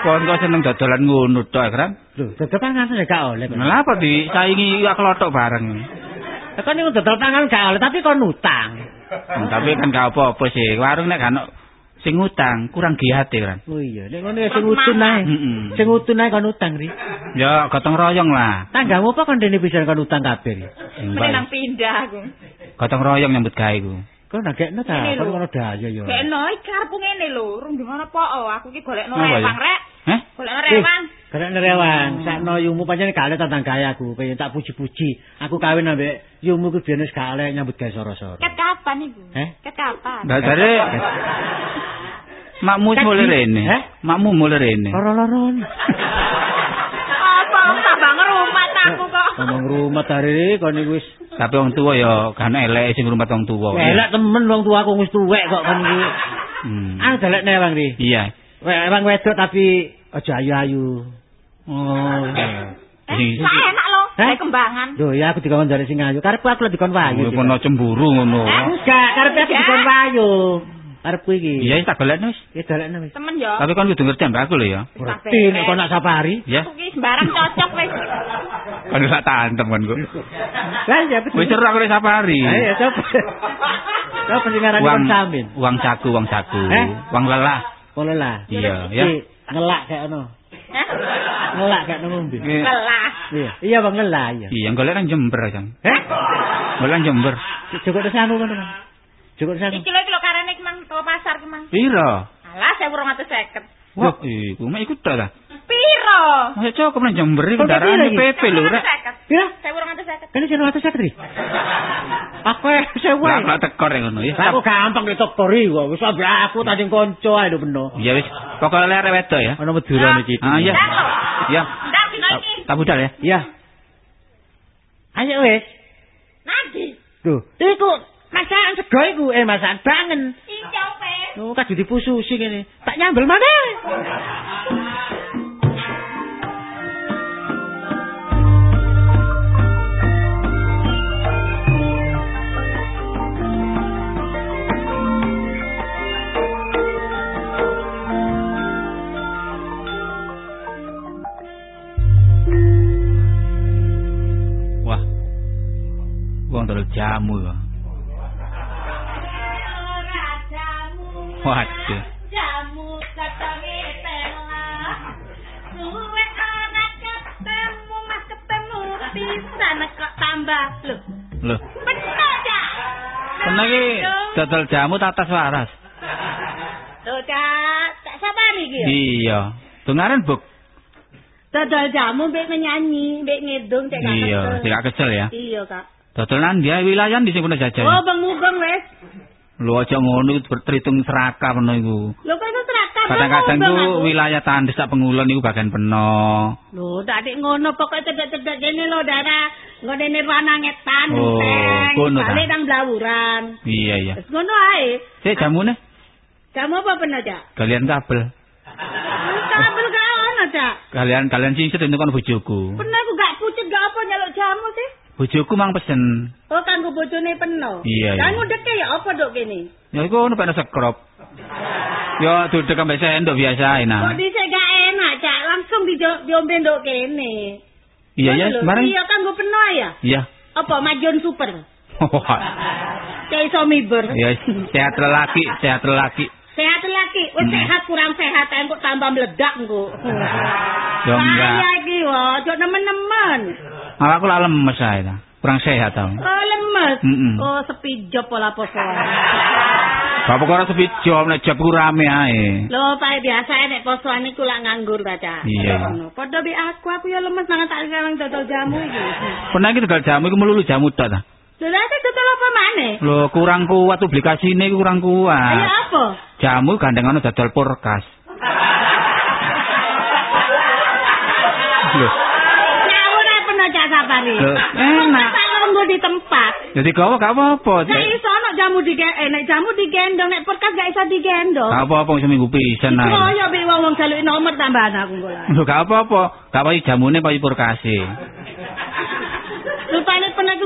Kon kok seneng dodolan ngono tok, Kran. Lho, dodol pangan ya gak oleh. kok. Lah apa disaingi iku kelotok bareng. Lah kan niku dodol pangan gak oleh, tapi kon utang. Hmm, Tapi kan gak apa-apa sih. Warung nek kan sing utang kurang giate, Kran. Oh iya, nek ngono ya sing utun ae. Sing utun ae kon utang, Ri. Ya gotong royong lah. Tanggamu apa kon dene bisa kon utang kabeh, Ri? Sing Menang pindah aku. Gotong royong nyambut gawe ku. Kon nagekno ta, Ini kon lho. ngono daya ya. Gekno iki karepku ngene lho, rung di mana po aku iki golekno ya? rewang rek. Heh? Golekno rewang. Karek nerewang, sakno yumu pancen gak tetanggae aku, pengen tak puji-puji. Aku kawin ambek yumu ku biyen wis gak oleh nyambut gawe soro-soro. Ket kapan iku? Eh? Ket kapan? Lah jare Makmu mulai rene. Heh? Makmu mulai rene. Loro-loron. Tambah ngerumat aku kok. Ngomong rumah tadi kon iku wis Tapi wong tuwa ya kan elek sing ngrumat wong tuwa. elek temen wong tua aku wis tuwek kok kon iki. Hmm. Ah delek newang ri. Iya. Wong wedok tapi aja ayu-ayu. Oh. Eh, enak lho, Heh? kayak kembangan. Lho ya aku dikon dari sing ayu. Karepku aku lek dikon wayu. Oh, kono cemburu ngono. Enggak, karepe aku dikon wayu. Karepku iki. Iya, tak golekno wis. Ya dalekno wis. Temen yo. Tapi kon kudu ngerti ambek aku lho ya. Ngerti nek kon nak safari. Ya. Aku ki sembarang cocok wis. Kon sak tantem kon kok. Lah ya betul. Wis aku nek safari. Ayo coba. Coba sing ngarani kon samin. uang saku, uang saku. Eh? Uang lelah. Kono lah. Iya, ya. Ngelak kayak ono. Hah? Ngelak kayak ngombe. Eh, Lelah. Iya, iya bang ngelak iya. Iya, golek nang Jember, Kang. Eh? Golek nang Jember. Cukup kono. Bang. Cukup desanu. Iki lho iki lho karene ki mang ke pasar ki mang. Piro? Alah 1250. Wah, iku mek ikut tok ta. Piro? Masa cukup nang Jember iki kendaraan iki? PP lho, Rek. Piro? 1250. Kan iki ono atus sakri. Aku sewa. Lah kok tekor ya ngono ya. Aku gampang ditokori kok. Wis aku tadi kanca ae lho beno. Ya wis, pokoke lere wedo ya. Ono medurane iki. Ah iya. Ya. Iki. Tak budal ya. Iya. Ayo wis. Nadi. Tuh, iku masakan sego iku eh masakan bangen. Iki wis. Oh, kadhe dipususi ngene. Tak nyambel maneh. Wah. Wong dol jamu ya. Waduh. Jamu katange tela. Suwe ora ketemu mas ketemu pisan kok tambah. Lho, Loh, bener ya? iki dodol jamu tatas waras. Lho, Cak, tak sabar iki. ya? Iya. Dongaren buk. Dodol jamu mbek nyanyi, mbek ngedung cek Iya, tidak kesel ya. Iya, Kak. Dodolan dia wilayah di sing pernah jajan. Oh, beng-beng wis. Lho aja ngono iku berterhitung serakah ngono iku. Lho kok serakah Kadang-kadang ku wilayah tandes tak pengulon iku bagian peno. Lho, tak dik ngono pokoke cedek-cedek kene lho, Dara. Ngodene wana ngetan, Oh, enteng. ngono ta? Balik nang blawuran. Iya iya. Terus ngono ae. Sik jamune Kamu apa pernah, Cak? kalian kabel. Kabel gak ono, Cak. Kalian kalian sing sedeng kon bojoku. Pernah aku gak pucet gak apa nyaluk jamu sih. Bojoku mang pesen. Oh, kanggo bojone peno. Iya, iya. Kanggo deke ya apa dok kene? Ya iku ono peno sekrop. Ya duduk ambek sendok biasa Kok nah. dhisik gak enak, Cak. Langsung di diombe ndok kene. Iya ya, sembarang. Iya, kanggo peno ya. Iya. Apa majon super? Cek iso miber. Ya sehat lelaki, sehat lelaki. Sehat lagi, wis Hmm. sehat kurang sehat engko tambah meledak engko. Ya enggak. Iki wo, ojo nemen-nemen. Malah aku lah lemes ae ta. Kurang sehat tau. Oh lemes. Mm-mm. Oh sepi job pola poso. Bapak ora sepi job nek job ku rame ae. Lho, pae biasa nek posoan iku lak nganggur ta, Cak. Iya. Padha be aku, aku ya lemes mangan tak sekarang dodol jamu iki. Pernah iki tegal jamu iku melulu jamu tok ta. Lho, lha iki dodol apa maneh? Lho kurang kuat publikasine iku kurang Ayo kuat. apa? Jamu gandengan dodol purkas. Lho, Ngawur ae peno Cak Sapari. Lho, enak. Tak lungguh di tempat. jadi gawa gak apa-apa. Nek iso ono jamu di eh, nek jamu digendong, nek perkas gak iso digendong. Gak apa-apa seminggu pisan ae. Kaya be wong-wong jaluk nomor tambahan aku kok. Lho gak apa-apa. Gak payu jamune payu purkase.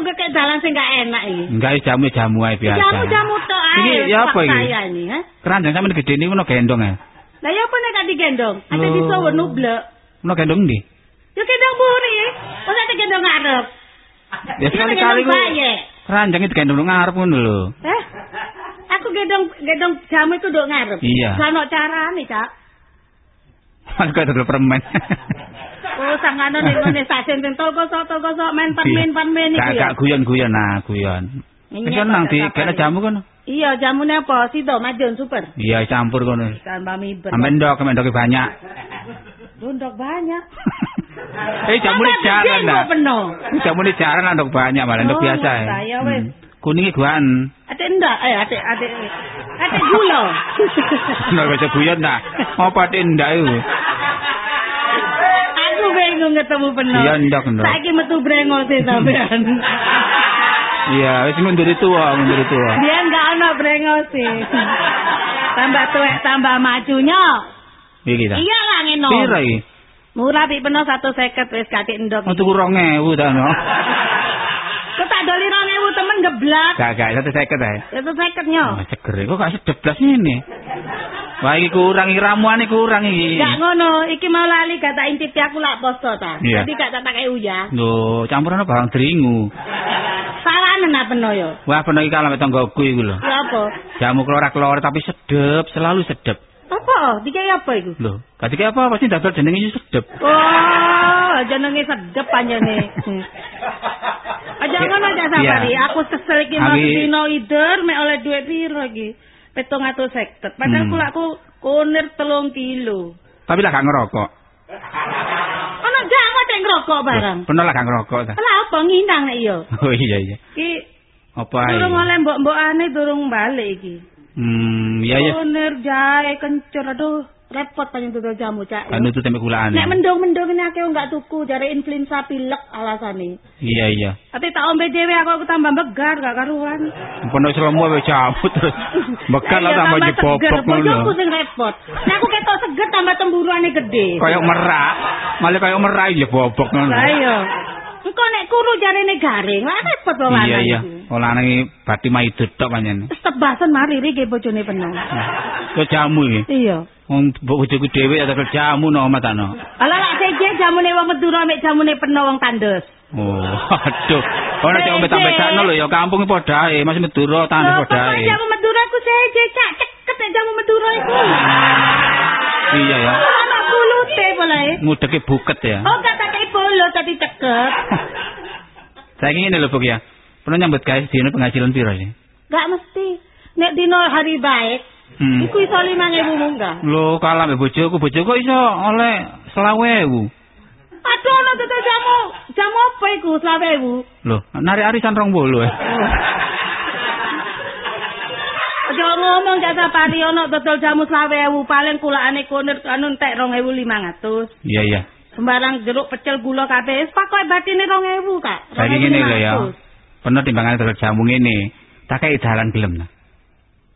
Gak dalan sing gak enak iki. Enggak jamu jamu ae biasa. Jamu-jamu tok ae. Iki ya apa iki? Keranjang sampeyan gede niku ono gendong ya. Lah ya apa nek gak digendong. Ate Oh. disowo nublek. Ono gendong ndi? Ya gendong buri. Ora ate gendong ngarep. Ya sekali-kali ku Bayek. ranjang itu gendong ngarep ngono lho. Eh? Aku gendong gendong jamu itu nduk ngarep. Iya. Gak ono carane, Cak. Mas kok permen. Oh, sangano ning ngene stasiun ten toko sok toko sok main permen permen iki. gak guyon-guyon nah, guyon. Wis Iya, nang di kene jamu kono. Iya, jamune apa? Sido Madiun super. Iya campur kono. Tambah miber. Sampe ndok, sampe ndoke banyak. Dondok banyak. Eh jamune jarang kok penuh. Jamune jarang lah ndok banyak malah ndok Oh, biasa ngerti, ya wes. Kuninge guan. Ate ndak, eh ate ate ate gula. Nek baca guyon dah. Apa ate ndak iku? Bingung ketemu penuh. Iya ndok ndok. Saiki metu brengos e sampean. Iya, wis mundur tua, mundur tua. Dia enggak ono brengos e. Tambah tuwek tambah majunya. Iki ta. Iya lah ngeno. Iki? Murah pi penuh 150 wis endok. Mau tuku 2000 ta no. Tak doli 2000 temen geblak. Gak gak 150 ae. Itu 50 nyo. Oh, seger kok gak sedeblas ini. Wah iki kurang iki ramuane kurang iki. Gak ngono, iki mau lali gak tak intipi aku lak poso ta. Iya. Jadi gak tak pakai uya. Lho, campuran barang dringu. Salah nena peno yo. Wah, bener iki kalah tanggoku iku lho. Ya apa? Jamu kelora-kelora tapi sedep, selalu sedep. Apa? Dikai apa iku? Lho, ketika apa pasti daftar jenenge sedep. Oh, jenenge sedep panjane. Aja ngono aja safari. Iya. Aku kesel iki mau dino ider mek oleh duit piro iki? 750. Padahal Hmm. kulaku kunir telung kilo. Tapi lah gak ngerokok. Ono jamu tek ngrokok barang. Bener lah gak ngerokok ta. Lah apa nginang nek yo? Oh iya iya. Iki Apa ae? durung oleh mbok-mbokane durung balik iki. Hmm, iya iya. Kunir jahe kencur aduh repot panjang tutul jamu cak. Kan itu tempe kulaane. Nek mendung-mendung ini aku nggak tuku jare influenza pilek alasane. Iya iya. Tapi tak ombe dhewe aku, aku tambah begar gak karuan. Penuh selemu wae cabut terus. Bekal lah tambah seger. jebobok Bojoku ngono. sing repot. Nek aku ketok seger tambah temburuane gede. Kayak merak. Malah kayak merak jebobok ngono. Lah iya. Engko nek kuru jarene garing, lah repot wae Iya iya. Olah nang bati mai tok pancen. Wis tebasan mari iki bojone penuh. Kok jamu iki. Iya. Wong bojoku dhewe ada jamu no omat ano. Ala lak seje jamune wong Madura mek jamune penuh wong tandes. Oh, aduh. Ora cek ombe tambah sakno lho ya kampung padha ae, masih Madura tanah Loh, padha pokoknya ae. jamu Madura ku seje cak ceket jamu Madura iku. Iya ya. Anak bulute boleh. Ngudeke buket ya. Oh, kata kayak bolo tadi ceket. Saiki ngene lho, Buk ya. Pernah nyambut gawe dino penghasilan piro sih? Gak mesti. Nek dino hari baik, Hmm. iku iso 5000 munggah. Lho, kalah mbek bojoku, bojoku iso oleh 20.000. Aduh, ono tutul jamu. Jamu apa iku 20.000? Lho, narik arisan 20 eh. Aja ngomong jasa pari ono tutul jamu 20.000 paling kulaane kunir anu entek 2500. Iya iya. Sembarang jeruk pecel gula kabeh wis pakoy batine 2000, Kak. Saiki ngene lho ya. 2500. Penuh timbangane terus jamu ngene. Tak kei dalan gelem nah.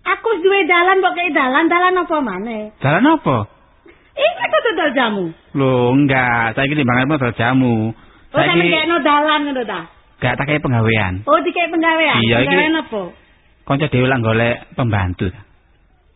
Aku duwe dalan kok kei dalan, dalan apa maneh? Dalan apa? Iki tutul jamu. Lho, enggak. Saiki timbangane terus jamu. Oh, sampe Saiki kekno dalan ngono ta? gak tak kei penggawean. Oh, dikek penggawean. Iya, iki- Penggawean apa? Kanca dhewe lah golek pembantu.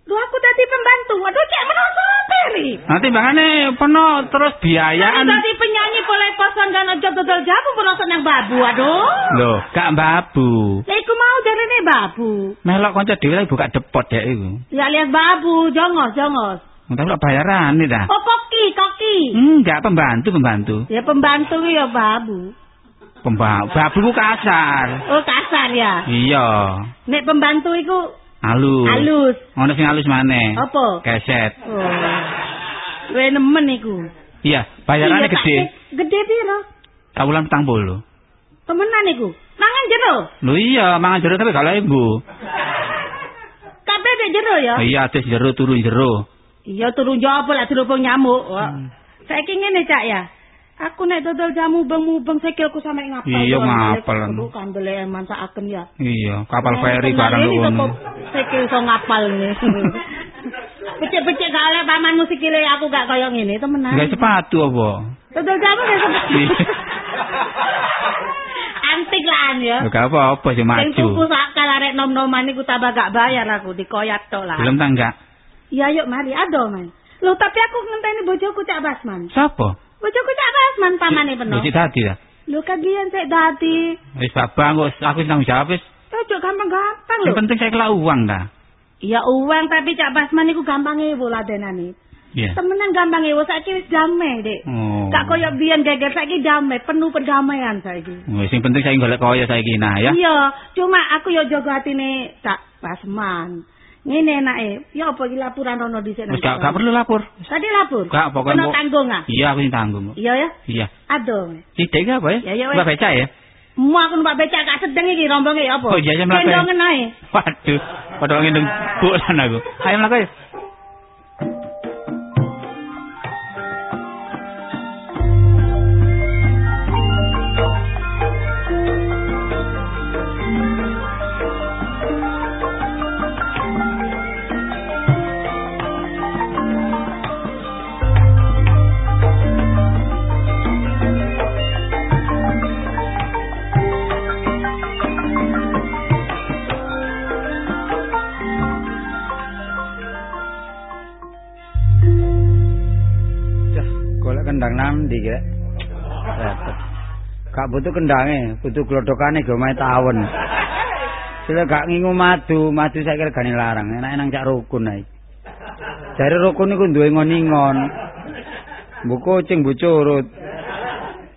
Lu aku tadi pembantu. Aduh, cek menungso peri. Nah, timbangane penuh terus biayaan. tadi penyanyi boleh kosan kan aja dodol jamu merosot yang babu. Aduh. Lho, gak babu. Lah iku mau jarene babu. Melok kanca dhewe lagi buka depot dek iku. Ya alias babu, jongos, jongos. Tapi kok bayaran nih dah. Oh, koki, koki. Enggak pembantu pembantu. Ya pembantu ya babu. Pembantu. Babu ku kasar. Oh, kasar ya. Iya. Nek pembantu iku Halus. halus. Ono sing halus maneh. Apa? Keset. Oh. Luwe nemen iku. Iya, bayarannya gede. Gede piro? Tawulan petang bolu. Temenan iku. Mangan jero. Lho iya, mangan jero tapi gak ibu. Kabeh dek jero ya. Iya, atis jero turun jero. Iya turun jawab lah dirubung nyamuk. Hmm. Saiki ngene cak ya. Aku nek dodol jamu beng-mubeng sikilku sampe ngapal. Iya, doang. ngapal. Aduh kandele mansakaken ya. Iya, kapal feri Nah, barang ini ngono. kok Sikil iso ngapal nih. Becik-becik kale pamanmu sikile aku gak kaya ngene temenan. Enggak sepatu apa? Dodol jamu gak sepatu. Iya. Antik lah an ya. Gak apa-apa sih Sing tuku maju. sakal arek nom-noman iku tambah gak bayar aku dikoyak tok lah. Belum tangga. Iya yuk mari ado man. Lho, tapi aku ngenteni bojoku Cak Basman. Sapa? Bojoku Cak Basman pamane peno. Wis dadi ta. Lho, kan biyen sik dadi. Wis babang kok aku tanggung jawab wis. Ojo gampang-gampang Sing lho. penting saya kelak uang ta. Ya uang tapi Cak Basman iku gampang ewo ladenane. Iya. Temenan gampang ewo saiki wis damai, Dik. Oh. Gak koyo biyen geger saiki damai, penuh perdamaian saiki. Wis sing penting saya golek kaya saiki nah ya. Iya, cuma aku yo jaga atine Cak Basman. Ngene enake, ya apa iki laporan rono dhisik Wis gak gak perlu lapor. Tadi lapor. Gak, pokoknya Kena kok- tanggung ah. Iya aku sing tanggung. Iya ya. Iya. Aduh. Iki apa ya? Ya, ya, wes. Mbak beca ya? Mau aku numpak becak gak sedeng iki rombonge ya apa? Oh, iya, iya, mlaku. Gendongen ae. Waduh, padahal ngendeng bulan aku. Ayo mlaku kendang nandi kira. Repot. Gak butuh kendange, butuh glodokane go mae tawon. Sile gak ngingu madu, madu saya kira gani larang, enak nang cak rukun ae. Jare rukun iku duwe ngon-ngon. Bu kucing bu curut.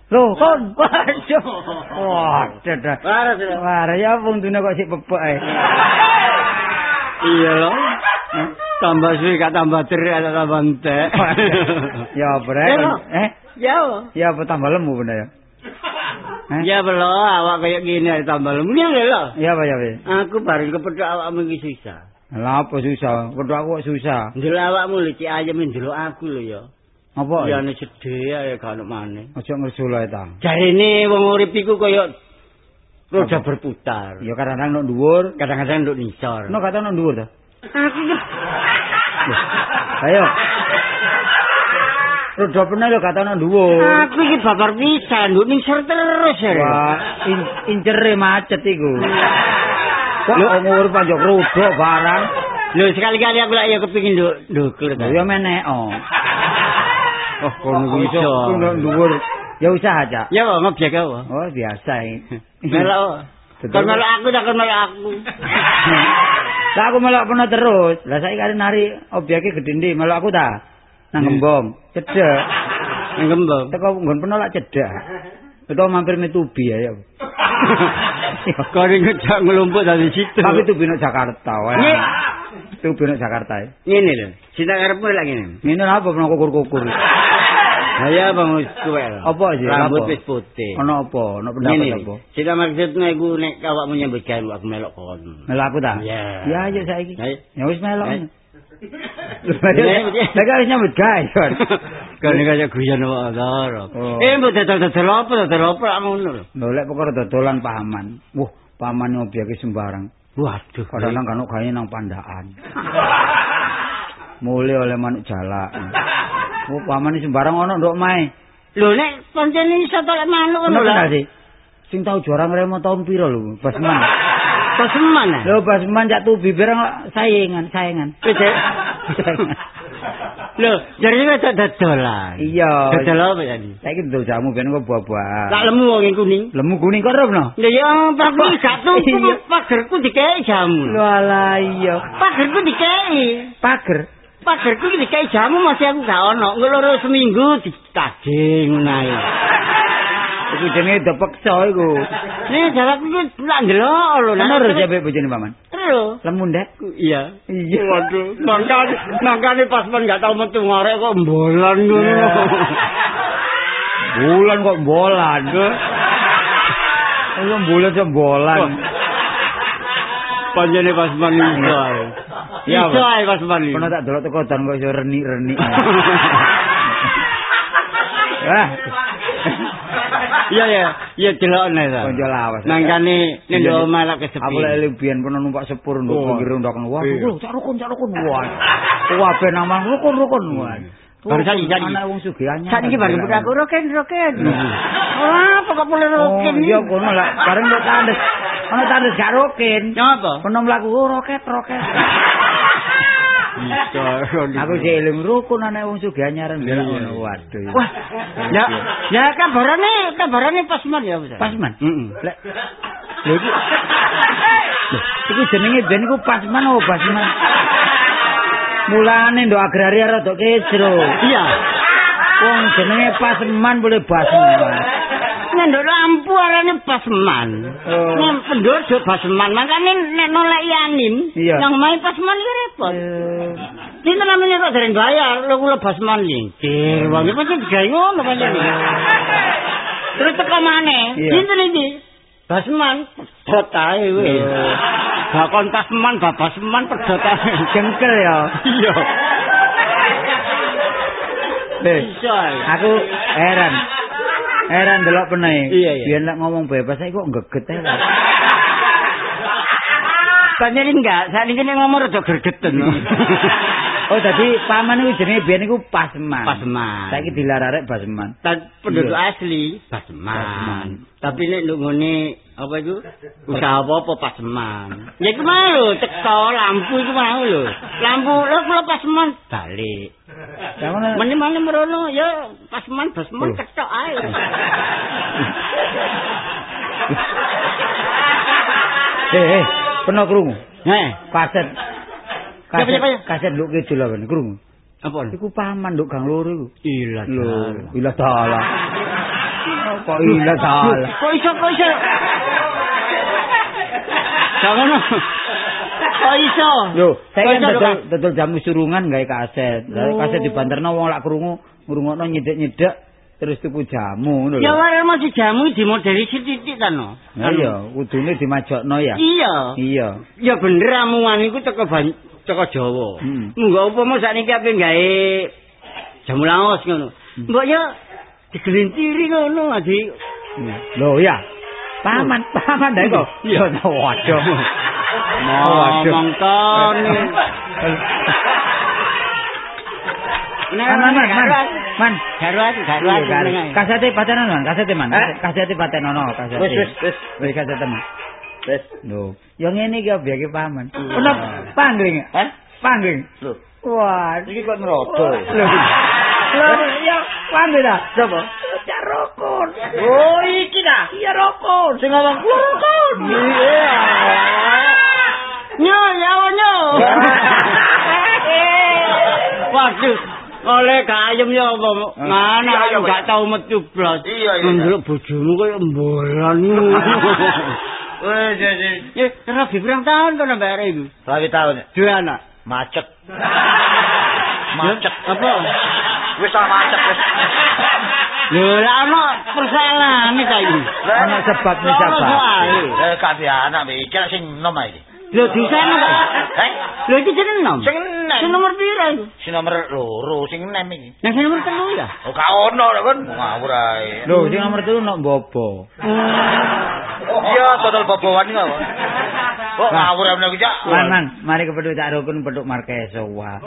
Loh, kon. Wah, dadah. Waras ya. Wah, ya kok sik bebek ae. Iya loh. Tambah suwi gak tambah terik atau tambah entek. Ya? Ya, loh. Eh? Ya. Ya apa tambah lemu bener ya? Eh? Ya belum awak kayak gini aja tambah lemu. Ya lho. Ya apa ya, Be? Aku bareng kepethuk awakmu iki susah. Lah apa susah? Kudu aku kok susah. Ndelok awakmu lho cik ayam ndelok aku lho ya. Apa? Ya nek sedhe ya gak ono maneh. Aja ngersul ae ta. Jarene wong urip iku kaya roda berputar. Ya kadang-kadang nok dhuwur, Kadang-kadang nduk nisor. nok kata nok dhuwur ta. Aku iki Ayo. Rodo lho kata nok dhuwur. aku iki babar pisan nduk nisor terus ya. Wah, in, incere macet iku. Kok umur panjang rodo barang. Lho sekali-kali aku lak ya kepengin nduk ndukur. Ya menek oh. Oh, kono ku Iso dhuwur. Ya usah aja. Ya kok ngebyek apa? Oh, biasa iki. Melok. Kon melok aku tak kon melok aku. Lah aku melok peno terus. Lah saiki kare nari obyeke gedhe ndi melok aku ta? Nang gembong. Cedek. Ngembang. Teko nggon peno lak cedak. Utawa mampir metubi ya. Kau ngejak ngelumpuk dari situ. Tapi tubi nang Jakarta wae. Nggih. Tubi nang Jakarta. ya. Ngene lho. Sita karepmu ngene. Ngene lho apa peno kukur-kukur. Saya bang lho. Apa sih? Rambut wis putih. Ono apa? Ono pendapat apa? Sita maksudnya iku nek awakmu nyambut gawe aku melok kon. Melok aku ta? Iya. Ya ayo saiki. Ya wis melok. Lah gak wis nyambut gawe. Kan kaya guyon wae karo. Oh. Eh mbok dodol-dodol apa dodol apa ngono lho. Lho lek perkara dodolan pahaman. Wah, pahaman obyeke sembarang. Waduh. Kadang-kadang kan gawe nang pandaan. Mulai oleh manuk jalak. Oh, paman sembarang ono nduk mae. Lho nek pancen iso tolak manuk ngono Ono lho. Sing tau juara ngremo tahun piro lho, Basman. Kok ah? Lho Basman jak tubi bareng saingan, saingan. Lho, jadi wedok dodolan. Iya. Dodol apa tadi? Saiki dodol jamu ben kok buah-buah. Tak lemu wong kuning. Lemu kuning kok rono. Lha ya aku gak tuku Iya. pagerku dikei jamu. Lho ala iya. Pagerku dikei. Pager. Pagerku dikei jamu masih aku gak ono. Ngeloro seminggu ditaging nae. Iku jenenge depeksa iku. Nih jarakku ku lak ndelok lho. Terus- ya Beb, bojone paman. Terus. Lemu ndek. Iya. Iya. Waduh, mangkane mangkane pas men gak tau metu ngorek kok mbolan ngono. Bulan kok bolan. Ayo bulan kok bolan. Panjene pas men iso ae. Iso ae pas men. Kono tak delok teko dan kok iso reni-reni. Wah, Iya ya, iya delokne ta. konco lawas. Mangkane ning Iya, iya. omah lak kesepi. Aku lek lebihan pernah numpak sepur nduk Oh. pinggir ndok wah. Lho, cak rukun, cak rukun. Wah. Wah, ben nang rukun, rukun. Wah. Baru saiki, saiki. Anak wong sugih anyar. Saiki bareng budak aku roken roken. Wah, pokok Oh, roken. iya kono lah. Bareng kok tandes. Ono tandes gak roken. Nyapa? Kono mlaku oh, roket, roket. Aku sih eling rukun anak wong sugih anyaran delok ngono. Waduh. Wah. Ya, ya kabarane kabarane pasman ya, Mas. Pasman. Heeh. Lek Lho iki iki jenenge ben iku pasman apa pasman? Mulane ndok agraria rada kecro. Iya. Wong jenenge pasman boleh basman. Ngendok lampu arane pasman. Oh. Nek penduduk pasman, makane nek nolak yanim, Iya. yang main pasman iki repot. Dinten namanya kok dereng bayar, lho kula basman lincir. Wong iki pasti digawe ngono pancen. Terus teko maneh. Iya. Dinten iki basman pedot ae wis. Bakon pasman, babasman pedot ae. Jengkel ya. Iya. Eh, Iso ae. aku heran. Heran delok peneh. Iya, iya. Biyen lek ngomong bebas saiki kok ngeget ae. Pancen enggak, saat ini ngomong rada gregeten. Oh, tadi paman iku jenenge biyen iku pasman. Pasman. Saiki dilararek basman. Tan penduduk Iya. asli Pasman. Pasman. Tapi nek nggone apa itu? Usaha apa-apa Pasman. Ya iku mau lho, teko lampu iku mau lho. Lampu lho kula Pasman balik. Ngono. Meneh-meneh merono ya Pasman Pasman Oh. ketok ae. Eh, eh, pernah krungu? Heh, Kaset. Kaset, kaset Kidul apa krungu? apa lho? Iku paman Nduk Gang Loro iku. Ilah ilah dalah? Kok iso kok iso? Kok iso? Lho, saya Kok kan iso, betul Kak? betul jamu surungan gawe kaset. Lah Oh. kaset dibanterno wong lak krungu ngrungokno nyedek-nyedek terus tuku jamu ngono Ya lho. warna masih jamu di modeli sithik kan no. Lah iya, kudune dimajokno ya. Iya. Iya. Ya bener ramuan iku teko ban teko Jawa. Hmm. Mbok upama sakniki ape gawe jamu laos ngono. Hmm. Mbok ya digelintiri ngono adi. Lho ya. Paman, paman dah kok. Iya. Waduh. Ngomong kon. Man, man, man, man. Man. Iya, garuat. kan. Kasete patenan, man. Kasete, man. Eh? Kasete patenono, kasete. Wis, wis, wis. Wis kasete, man. Wis. Lho, yang ngene iki biake paman. Hmm. Pernah pangling. Hah? Pangling. Lho. Wah, Iki kok ngerodo. Lho. Lho, ya pangling dah. Coba. Cak rokon. Oh, iki dah. Iya rokon. Sing ngomong rokon. Iya. Nyo, ya nyo. Waduh, oleh kayem ya apa? Mana aku gak tau metu blas. Iya, iya. Ndelok bojomu koyo embolan. Wes, wes. Ya, kira pirang tahun to nambah arek iku? Berapa tahun? Dua anak. Macet. Macet. Apa? Wis ah macet wis. Lho, lah ana persoalan iki saiki. Ana sebab sebab. soal. Eh kabeh anak iki sing nom iki. Lho, disana kok. Heh? Lho, iki jeneng nom. Sing enem. Sing nomor pira iku? Sing nomor loro, sing enem iki. Yang sing nomor telu ya? Oh, gak ono lho kan. Ngawur ae. Lho, sing nomor telu nok bobo. Iya, total bobowan iki apa? Oh, ngawur ae iki, Cak. Man, mari kepeduk cak rukun peduk Markeso. Wah.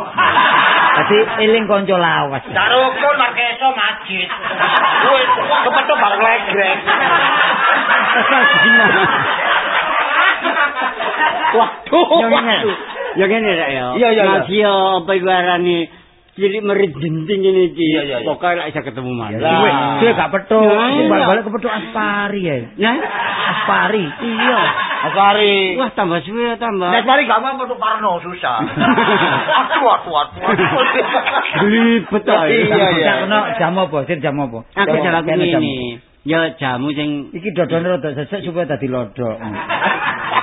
Dadi eling kanca lawas. Cak rukun Markeso Majid. Wis kepethuk bar legrek. Waduh. Ya ngene. Ya ngene rek ya. Iya, iya, iya. Ngaji ya apa iku arane cilik merit jenting ngene iki. Iya, iya, iya. Pokoke lek iso ketemu maneh. Lah. Wis, dia gak. Ya, iya. Balik-balik kepeduk Aspari ya. Ya. Aspari. Iya. Asari. Wah, tambah suwe tambah. Nek mari gak mau metu Parno susah. Aduh, aduh, aduh. Glibet ae. Iya, iya. Kena jam apa? Sir jam apa? Aku jalan ini. Ya jamu sing Iki dodone rada sesek supaya dadi lodok.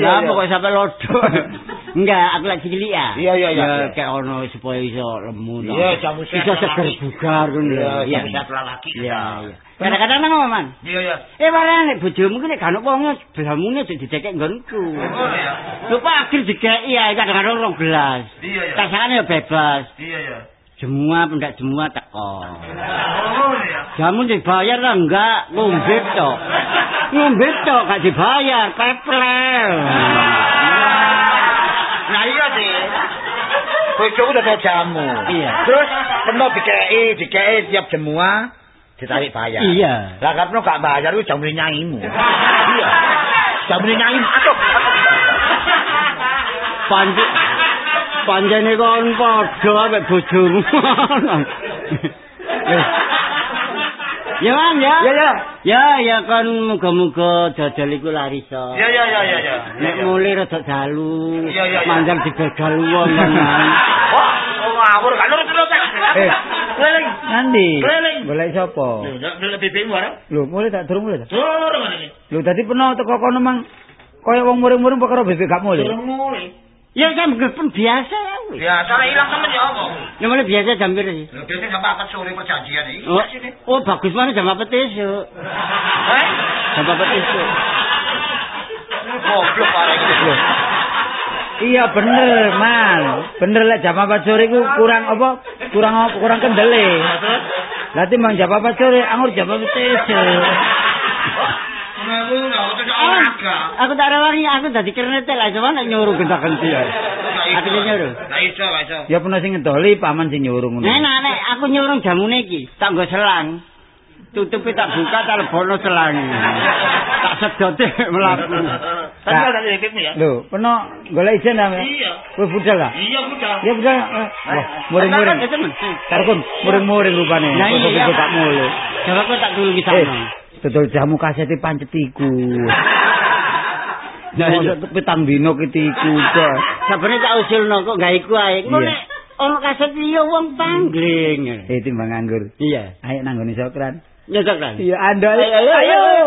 Lah kok sampe lodok? Enggak, aku lagi cilik ya. Iya, iya, iya. Ya kayak ono supaya iso lemu to. Iya, jamu sehat Iso seger bugar ngono lho. Iya, Iya. sehat lelaki. Iya, iya. Kadang-kadang nang Man. Iya, iya. Eh malah nek bojomu ki nek gak ono wong jamune aja didekek nggonku. Oh, iya. Lho Pak akhir dikeki ya kadang-kadang rong gelas. Iya, iya. Kasarane ya bebas. Iya, iya. Semua pendak semua teko. Jamu dibayar lah enggak, ngombe tok. Ngombe tok gak dibayar, peplel. Nah iya sih. Bojoku udah jamu. Iya. Terus penuh dikei, dikei tiap semua ditarik bayar. Iya. Lah karena gak bayar itu jamu nyaimu. Iya. Jamu nyaimu. Aduh. Panci Panjene kon padha ambek bojomu. Ya, Mang, ya. Ya ya. Ya, ya kan muga-muga dodol iku laris. Ya ya ya ya ya. Nek mulai rada dalu, iya, iya. manjang dibegal wong kan. Wah, oh ngawur kan terus. Eh. Keliling. Nandi. Keliling. Golek sapa? Lho, ndak bebekmu arep. Lho, mulai tak durung mulai. ta? Durung ngene. Lho, tadi pernah teko kono mang kaya wong muring-muring perkara bebek gak mulai. Durung mulai. Ya kan pun biasa. Biasa nek ilang temen ya apa? Ya mulai biasa jam pira sih? Lho, biasa jam 4 sore perjanjian iki. Oh, Sini. oh bagus mana jam apa besok? Heh? Jam apa besok? Goblok parah iki. Iya bener, Man. Bener lek jam 4 sore ku kurang apa? Kurang? Kurang kendele. Lah mang jam 4 sore anggur jam 4 esuk. Aku tak rawangi, aku dadi kernetel lah, cuma nek nyuruh genta-genti ya. Aku nyuruh. Lah iso, lah iso. Ya pernah sing ngedoli paman sing nyuruh ngono. Nek nek aku nyuruh jamune iki, tak nggo selang. Tutupi tak buka tak lebono selang. Tak sedote mlaku. Tapi ada dikitmu ya. Lho, pernah golek ijen ta? Iya. Kowe budal lah. Iya, udah. Ya budal. Wah, muring-muring. Temen. Karkun muring-muring rupane. Nah, Kok iya, kok Pak. tak mulu. Coba kok tak dulu bisa. Dodol jamu kasete pancet iku. Nah, petang dino kiti iku kok. Sabene tak usulno kok gawe iku ae. Iya. nek ono kaset liya wong panggling. Eh timbang nganggur. Iya. Ayo nanggone sokran. Nyocok kan? Iya, Anda. Ayo, ayo, ayo.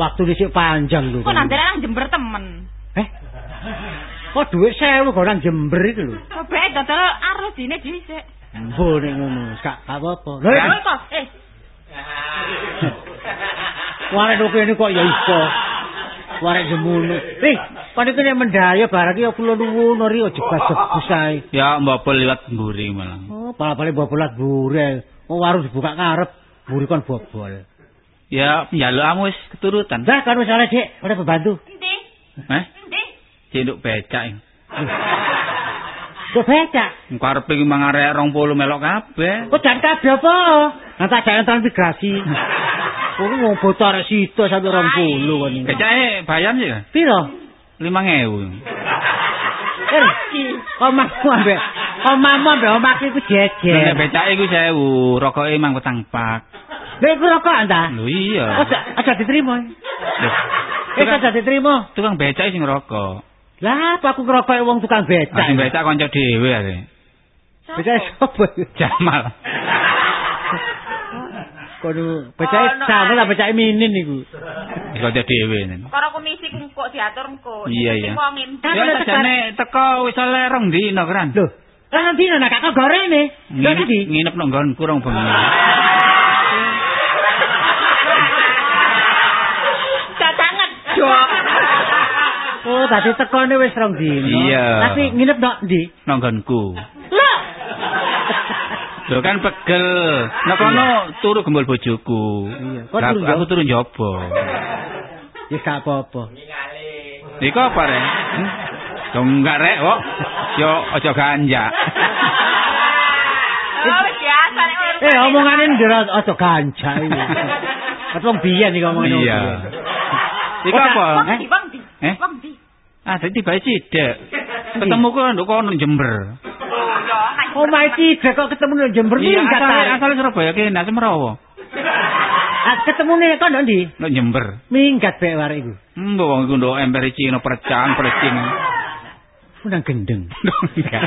Waktu dhisik panjang lho. Kok nang daerah nang Jember temen. Eh? Kok dhuwit 1000 kok nang Jember iki lho. Coba dodol arus dine dhisik. Mbok nek ngono, gak gak apa-apa. Lho, Lha kok eh warek kok kene kok ya iso. Warek jemono. Eh, padha kene mendaya barang iki kula nuwun ri aja jebus ae. Ya mbopol liwat mburi malah. Oh, pala-pala bobolat bure. Oh, warung dibuka ngarep, buri kon bobol. Ya njaluk wis keturutan. Dah kan wis oleh, Dik, oleh pembantu. endi? Eh, Endi? cenduk becak. Kok becak? Engko arep iki mangarek 20 melok kabeh. Kok jan kabeh apa? Nah, tak jalan transmigrasi. Mau bocor situ sampai rong puluh kan ini. Becake bayar sih ya? Piro? 5000. Eh, omahmu ambek, omahmu ambek omahku iku Nek jejer. becake iku 1000, rokoke mang petang pak. Lha iku rokok anda? Lho iya. Aja, aja diterima. Loh, Eh, aja diterima. tukang becak sing rokok. Lah, apa aku ngerokok wong tukang becak? Sing becak kanca dhewe are. Becak sapa? Jamal. Kono, becak sama lah becak minin iku. Kanca dhewe. nen. Karo komisi kok diatur engko. Iya, iya. Ya sajane teko wis oleh rong dino kan. Loh, lah nanti nak kakak goreng nih. Lho Nginep, iki. nginep nang nggonku rong bengi. Oh, tadi tekone wis rong dino. Iya. Tapi nginep nok ndi? Nang nggonku. Lah, Lho kan pegel. Nek kono turu gembul bojoku. Iya. Kok turu aku turu njaba. Ya gak apa-apa. Iku apa rek? Yo enggak rek kok. Yo aja ganja. oh. Eh, omongane ndera aja ganja iki. Ketong biyen iki omongane. Iya. Iku apa? Eh? Wong? Wong. Ah, dadi bae cidek. Ketemu ku nduk kono Jember. Oh, Oh, my tidak kok ketemu nang Jember Iya, minggat asale ta. asale Surabaya kene Semrawa. Ah, ketemu nih kok ndi? Nduk Jember. Minggat bae war iku. Hmm, wong iku nduk ember Cina percang percing. Nang gendeng. Enggak.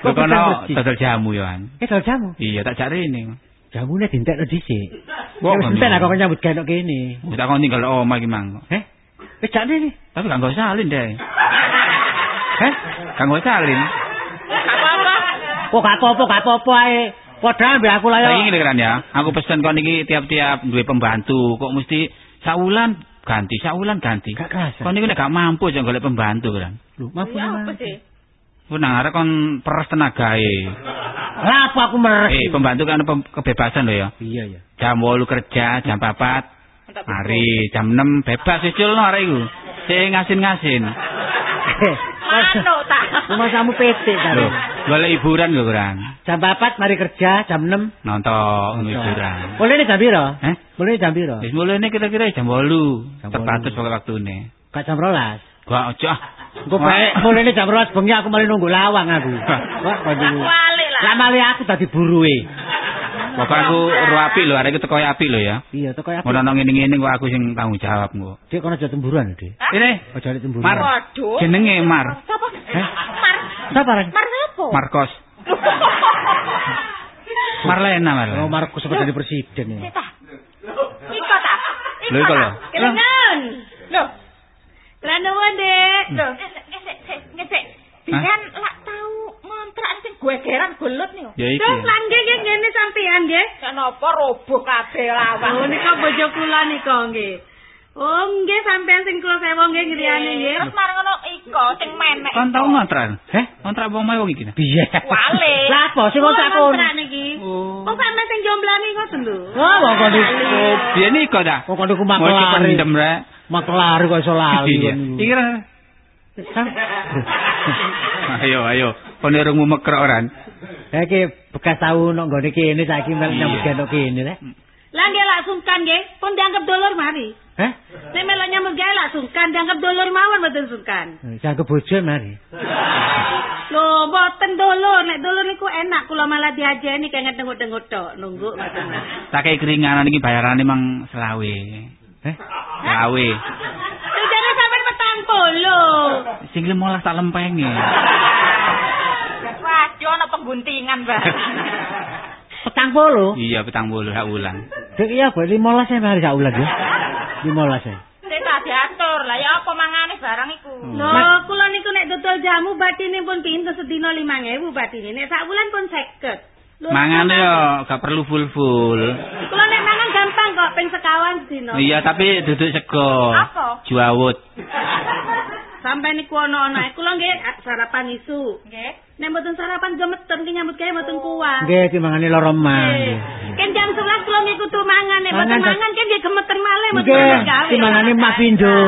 Kok Kok kono percang-percing? dodol jamu yo kan. Eh, dol jamu. Iya, tak cari ini. Jamune dintekno dhisik. Kok Wis ngono? entek aku nyambut gawe kene. Kita kon tinggal omah iki mang. Eh? Jane nih. Tapi gak nggo salin deh. Eh? Gak nggo salin. Apa-apa. Kok gak apa-apa, gak apa-apa ae. Padahal mbek aku lah ya. Saiki ngene kan ya. Aku pesen kon iki tiap-tiap duwe pembantu, kok mesti saulan ganti, saulan ganti. Gak kerasa. Kon iki nek gak mampu aja golek pembantu kan. Lho, maaf Ya apa sih? Ku nang arek kon peres tenagae. Lah apa aku meres? Eh, pembantu kan pem- kebebasan lho ya. Iya ya. Jam 8 kerja, jam 4 mari, jam 6 bebas wis culno arek iku. Sing ngasin-ngasin. Manuk ta. Cuma kamu PT kan. Lho, golek hiburan lho, Kurang. Jam 4 mari kerja, jam 6 Nonton hiburan. Boleh nih jam piro? Eh? Boleh jam piro? Wis kira-kira jam 8. Jam Terbatas 8. pokoke waktune. Gak jam 12. Gak aja. ah. Engko bae mulai nih jam 12 bengi aku malah nunggu lawang aku. Wah, kok Lah aku tadi buruwe. Pokok aku ro apik lho, arek teko apik lho ya. Iya, teko aku. Ora nang ngene-ngene kok aku sing tanggung jawab kok. Dik kono aja temburuan, Dik. Ini Aja ada temburuan. Mar. Waduh. jenenge Mar. Sapa? Eh? Mar. Sapa Ren? Mar sapa? Marcos. Marlena Mar. Oh, Markus sebagai jadi presiden ya. Iko ta. Lho, iko lho. Kelengan. Lho. Lah nuwun, Dik. Lho, ngesek ngesek. Biyen lak tau ngontrak sing gegeran gelut niku. Ya iki. Terus lan nggih nggih ngene sampean nggih. Kenapa roboh kabeh lawang? Oh nika bojo kula nika nggih. Oh nggih sampean sing kula sewa nggih griyane nggih. Terus marang ngono iko sing menek. Kon tau ngontrak? Heh, ngontrak wong mae wong iki. Piye? Wale. Lah apa sing kok takon? Ngontrak niki. Oh. Oh sampean sing jomblangi ngoten lho. Oh, wong kono Oh, biyen iki ta? Wong kono ku Mau maklari. pendem rek. Maklari kok iso lali. Iki. Ayo, ayo. Kon irungmu mekrok ora? Ya iki bekas tau nang nggone kene saiki mel Iya. nyambut gawe kene rek. Lah nggih lak sungkan nggih, pun dianggap dulur mari. Heh? Nek melok nyambut gawe lak sungkan dianggap dulur mawon mboten sungkan. Jangan bojo mari. Lho, mboten dulur, nek dulur niku enak kula malah diajeni kaya ngetenguk-tenguk tok, nunggu ngoten. Tak kei keringanan iki bayarane mang selawe. Heh? Selawe. Lho jare sampean petang puluh. Sing 15 tak lempenge. Waduh, ana pengguntingan, Mbak. Petang polo. Iya, petang bulu hak ulang. Dek iya kok 15 e mari sak ulan ya. 15 e. Tak diatur. Lah ya apa mangane barang iku? Lho, kula niku nek dodol jamu batine pun pinten sedina 5000 batine. Nek sak bulan pun 50. Lho, Mangane yo gak perlu full-full. Kula nek mangan gampang kok ping sekawan sedina. Iya, tapi duduk sego. Apa? Juawut. Sampai niku ana-ana kula nggih sarapan isu. Nggih. Nek mboten sarapan gemeter ki nyambut gawe mboten kuat. Nggih timangane loro mang. Nggih. Kan jam 11 kula niku tuh mangan nek mboten Mangan, mangan kan nggih gemeter malih mboten Nggih, gawe. timangane Mak Pindo.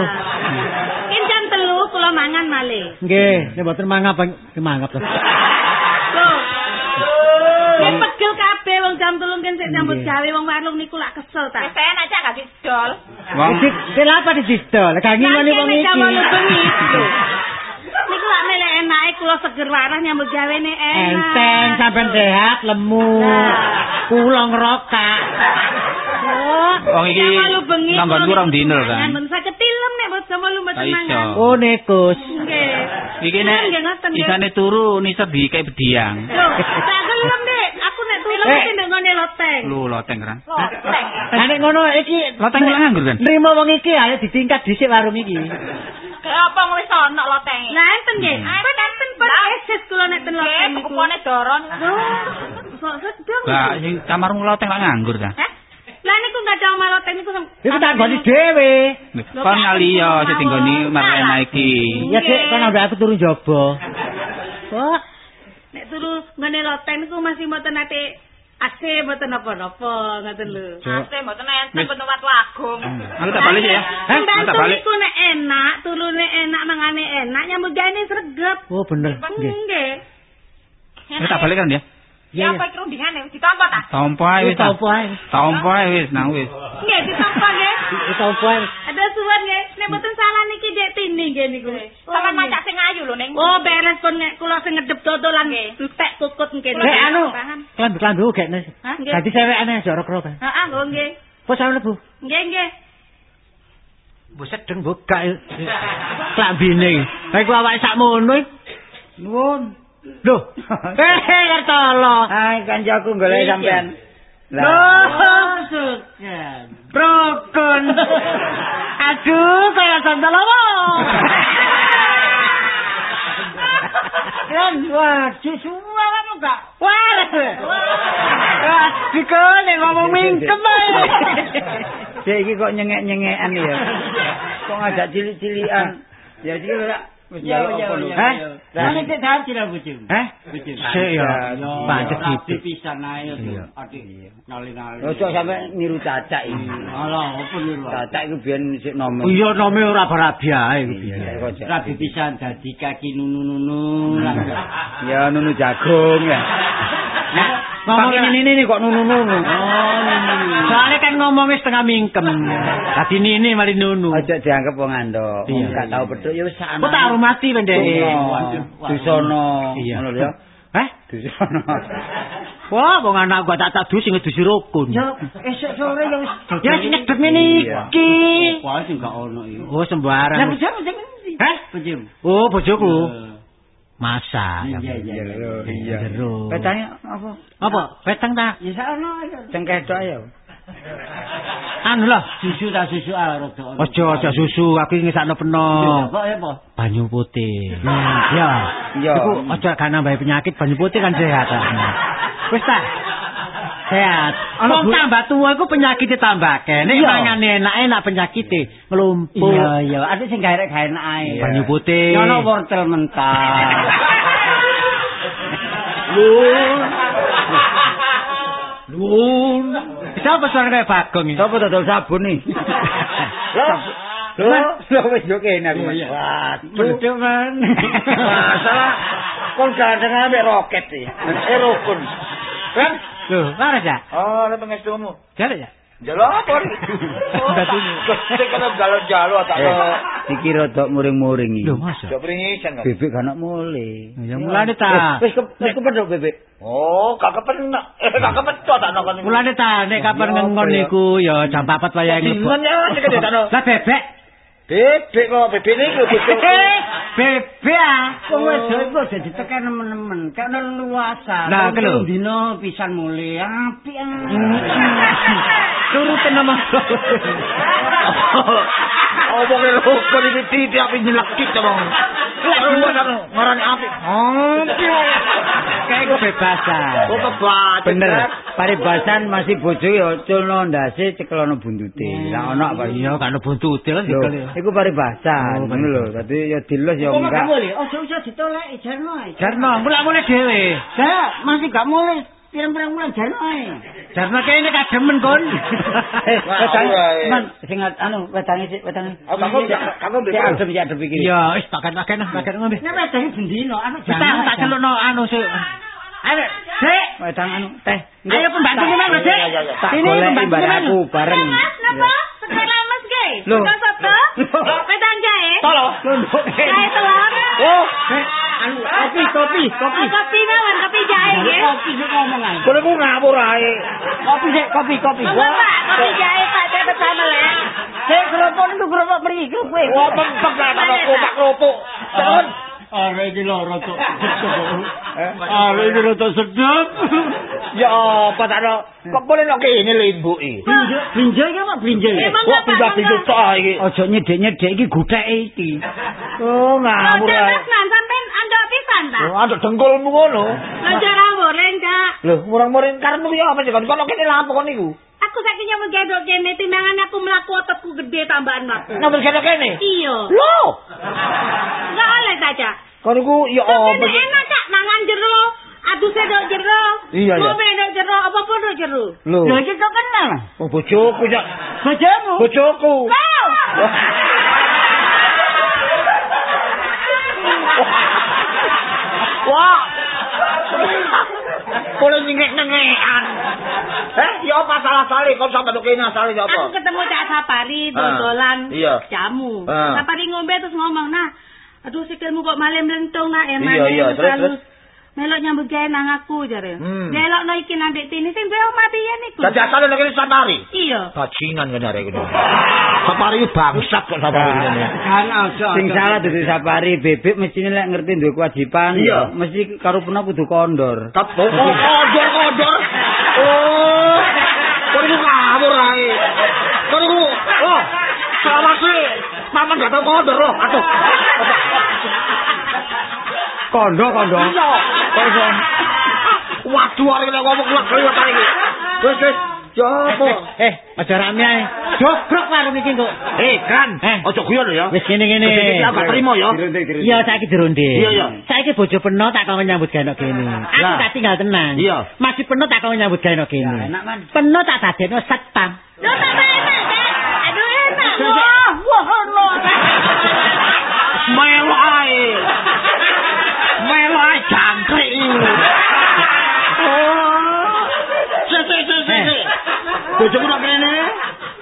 Kan jam 3 kula mangan malih. Nggih, nek mboten mangap mangap to. Loh. Pegel kabeh wong jam 3 kan sik nyambut gawe wong warung niku lak kesel ta. Wis enak cak gak didol. Wong kenapa di distol? Gak ngingoni wong iki. Jam 8 bengi. Niku lak melek enake kula seger warah nyambut gawe ne enak. Enteng sampean sehat, lemu. Kula ngerokak. Oh, Wong iki nanggonku rong dino kan. Men saged tilem nek bos sama lu mboten mangan. Oh nekus. Nggih. Iki nek isane turu nisep di kayak bediang. Lho, tak gelem Dek. Aku nek tilem Eh. iki nek ngene Lu loteng kan. Loteng. Lah nek ngono iki Loteng kok nganggur kan? Nrimo wong iki ayo ditingkat dhisik warung iki. Kayak apa wis ana lotenge? Lah enten nggih. Pun enten pun eses kula nek ten loteng niku. Kupone doron. Lah sing kamarmu loteng kok nganggur? Hah? Lah niku enggak ada omah loteng niku. Iku tak goni dhewe. Kon ngaliyo sing tinggoni marena iki. Ya sik kon ambek aku turu jaba. Kok nek turu ngene loteng niku masih mboten ate AC mboten napa-napa ngoten lho. AC mboten enten mboten wat lagung. Aku tak balik ya. Hah? Aku tak balik. niku nek enak, turune enak, mangane enak, nyambut gawe sregep. Oh bener. Nggih. Nggih. Tak balik kan dia. Iya. Apa iki rundingane ditampa ta? Tompo ae wis. Wis opo ae. Tompo ae wis nang wis. Nggih, ditampa nggih. Wis. Ada suwun nggih. Nek mboten salah niki Dek Tini nggih niku. Sampe macak sing ayu lho ning. Oh, beres pun nek kula sing ngedep dodolan nggih. Entek kukut nggih. Nek anu, gak nes. Hah, nggih. Dadi sewekane jorok ro kan. Heeh, lho nggih. Pos sampe lebu. Nggih, nggih. Buset deng buka klambine. Baik ku awake sakmono. Nuwun. Loh. Eh, Kartolo. Hai kancaku golek sampean. Loh, sukan. Rukun. Aduh, kaya apa? Kan, waduh, suara gak waras. Wah, dikene ngomong mingkem ae. Dek iki kok nyengek-nyengekan ya. Kok ngajak cilik-cilikan. Ya iki lho Yo yo yo. Hah? Lah nek tak dira bojomu. Hah? Bojomu. Sik ya. Pancet Rapi gitu pisan ae Iya. adik ngali-ngali. Ojo sampe niru cacak iki. Alah, apa niru? Cacak iku biyen sik nom. Iya nome ora barabi ae iku Iya, biyen. Rabi pisan dadi kaki nunu-nunu. Ya nunu jagung ya. Nah, Ngomong ini ini kok nunu-nunu. Oh, Soalnya kan ngomongnya setengah mingkem. Tadi ini mari nunu. Aja dianggap wong andok. Iya. Enggak tahu beduk ya wis Kok tak hormati pendek. Dusono. Iya. Ngono lho ya. Hah? Dusono. Wah, wong anak gua tak tak dusi ngedusi rukun. Ya esuk sore ya wis. Ya nyedek ngene Iya. iki. Wah, sing gak ono iki. Oh, sembarang. Lah bojomu sing endi? Hah? Bojomu. Oh, bojoku. Masa. Iya iya lho, iya. Jero. Petane apa? Apa? Petang ta? Ya sakno cengkedok ya. Anu lah, susu ta susu ala rada. Ojo ojo susu, aku iki ngesakno peno. Apa apa? Banyu putih. Ya. Iya. Iku ojo gak nambah penyakit, banyu putih kan sehat. Wis ta? Sehat. Wong tambah tua iku penyakitnya tambah akeh. Nek Iya. mangane enak-enak penyakitnya ngelumpuk. Iya iya, ada sing gaerek gae enak ae. Banyu putih. Ono wortel mentah. Lun. Siapa suara kayak bagong ini? Sopo dodol sabun nih? Loh, loh, loh wis yo kene aku. Waduh. Beduk man. Masalah kon gandeng ambek roket sih. Eh rukun. Kan? Loh, mana ya? Oh, ada pengestumu. Jalan ya? Jalo apa nih? Batunya. Sing kena jalo-jalo tak Eh, iki rada muring-muring iki. Loh, masa? Jok pringisan kan. Bebek gak nak mulai. Ya mulane ta. Wis ke- wis kepedhok bebek. Oh, gak kepenak. Eh, gak kepetok tak nonton. Mulane ta nek kapan ngengon apa niku ya jam 4 wayahe mlebu. Dinten ya, tak. Lah bebek. Bebek kok, bebek ini lho bebek. Bebek ah. Wong wedok iku aja ditekan nemen-nemen, kan luasa. Nah, dino pisan mulai apik. ah. Turutin nama. Oh, pokoknya rukun ini titik api nyelekit ya, bang. Lu kan ngarani api. Oh, Kayak kebebasan. kok kebaca. Bener. Paribasan masih bojo ya culno ndase cekelono buntute. Lah ono apa Iya, kan buntute kan dikali. iku paribasan. Oh, Ngono lho. Dadi ya dilus ya enggak. Ojo ojo ditolak jarno ae. Jarno, mulai-mulai dhewe. Saya masih gak mulai pirang-pirang bulan jarno ae. Jarno kene kademen kon. Eh, wedang, eh. man, sing anu wedange sik, wedange. Oh, kamu kamu Sik adem, sik adem iki. Iya, wis tak kan ngombe. Nek wedange bendino anu Wis tak tak celukno anu sik. Ayo, Dek. Wedang anu teh. Ayo pembantu mana, Dek? Ya, ya, ya. Tak golek pembantu mbak mana? aku bareng. Mas, napa? Sekolah lemes ge. Loh. Tukang soto? Wedang jahe? Tolo. Jahe telur? Oh, Anu, kopi, kopi, kopi. Oh, kopi mawon, kopi jahe nggih. Kopi sik ngomong ae. kowe ku ngawur ae. Kopi sik, kopi, kopi. Oh, Bapak, kopi jahe Pak, saya bersama ya. Sik keropok itu keropok mriki, keropok. Wah, pempek lah karo kopak kerupuk. Terus Are iki lho rada. Are iki rada sedep. ya apa tak? Kok boleh nok kene lho ibu iki. Blinjo iki apa blinjo? Emang Kok pindah pindah tok iki. Ojo nyedek-nyedek iki gutheke iki. Oh, ngawur Roda ae. Mas nan sampean andok pisan ta? Oh, ada dengkulmu ngono. Lancar awur Kak. Lho, murang-muring karepmu ki apa sih kon? Kok kene lapo kon niku? Aku saiki nyambut gedok kene timbangan aku mlaku otakku gede tambahan mlaku. Nambah kene kene. Iya. Lho, Enggak oleh saja. kon niku ya apa enak Kak mangan jero. Aduh sedok jero. Iya, iya. Ngopi dok jero, apa pun dok jero. Lho, Lho iki kok kenal. oh bojoku ya. Bojomu. Bojoku. Wow. Wah. Boleh nyengek-nyengekan. Eh, ya apa salah sale kok sampe kene asale ya Aku apa? ketemu Cak Sapari Ah, dodolan iya. jamu. Ah. Sapari ngombe terus ngomong, "Nah, aduh sikilmu kok malam lentung nak emang Iya, iya, terus, terus. Melok nyambut gawe nang aku jare. Hmm. Delokno iki nang Dik Tini sing bae omah piye niku. Dadi asale nek kene sapari. Iya. Bajingan kan arek kuwi. Sapari ku bangsat kok sapari ngene. Kan aja. Sing salah dudu safari bebek mestine lek ngerti duwe kewajiban. Iya. Mesti karo puna kudu kondor. Oh, kodor kodor. Oh. Kok iku ngawur ae. Kok iku oh. Salah sih. Paman gak tau kodor loh. Aduh. Kondo kondo. Iya. Iso Waduh arek nek ngomong kuwi kliwat iki. Wis wis. Ya apa? Eh, aja rame ae. Jogrok warung iki kok. Eh, kan. Eh. Ojo guyon ya. Wis ngene-ngene. Iki aku gak terima ya. Iya, saiki dironde. Iya, iya. Saiki bojo peno tak kok nyambut gawe kene. Aku Lah. tak tinggal tenang. Iya. Masih peno tak kok nyambut gawe kene. enak, Man. Peno tak dadekno. Lho tambah enak, Dek. Aduh enak. Wah, wah. Melo ae. Melo ae jangkrik iki. Oh. Sik sik sik sik. sik. Bojoku nak kene.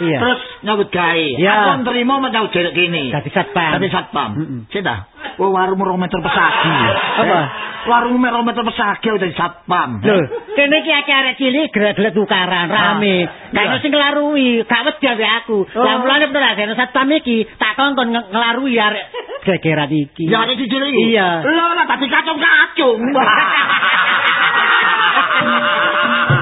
Iya. Terus nyambut gawe. Iya. Aku nerima menyambut gawe kene. Dadi satpam. Dadi satpam. Mm-mm. Sik dah. Oh, warung rong meter pesagi. Apa? Eh, Warung rong meter pesagi udah dadi satpam. Lho, kene iki akeh arek cilik gerak-gerak tukaran rame. Gak Iya. ono sing nglarui, gak wedi ambek aku. Lah mulane bener ada satpam iki tak kongkon nge- nglarui arek gegeran iki. Ya ada cilik iki. Iya. Lho, lah tadi kacung-kacung.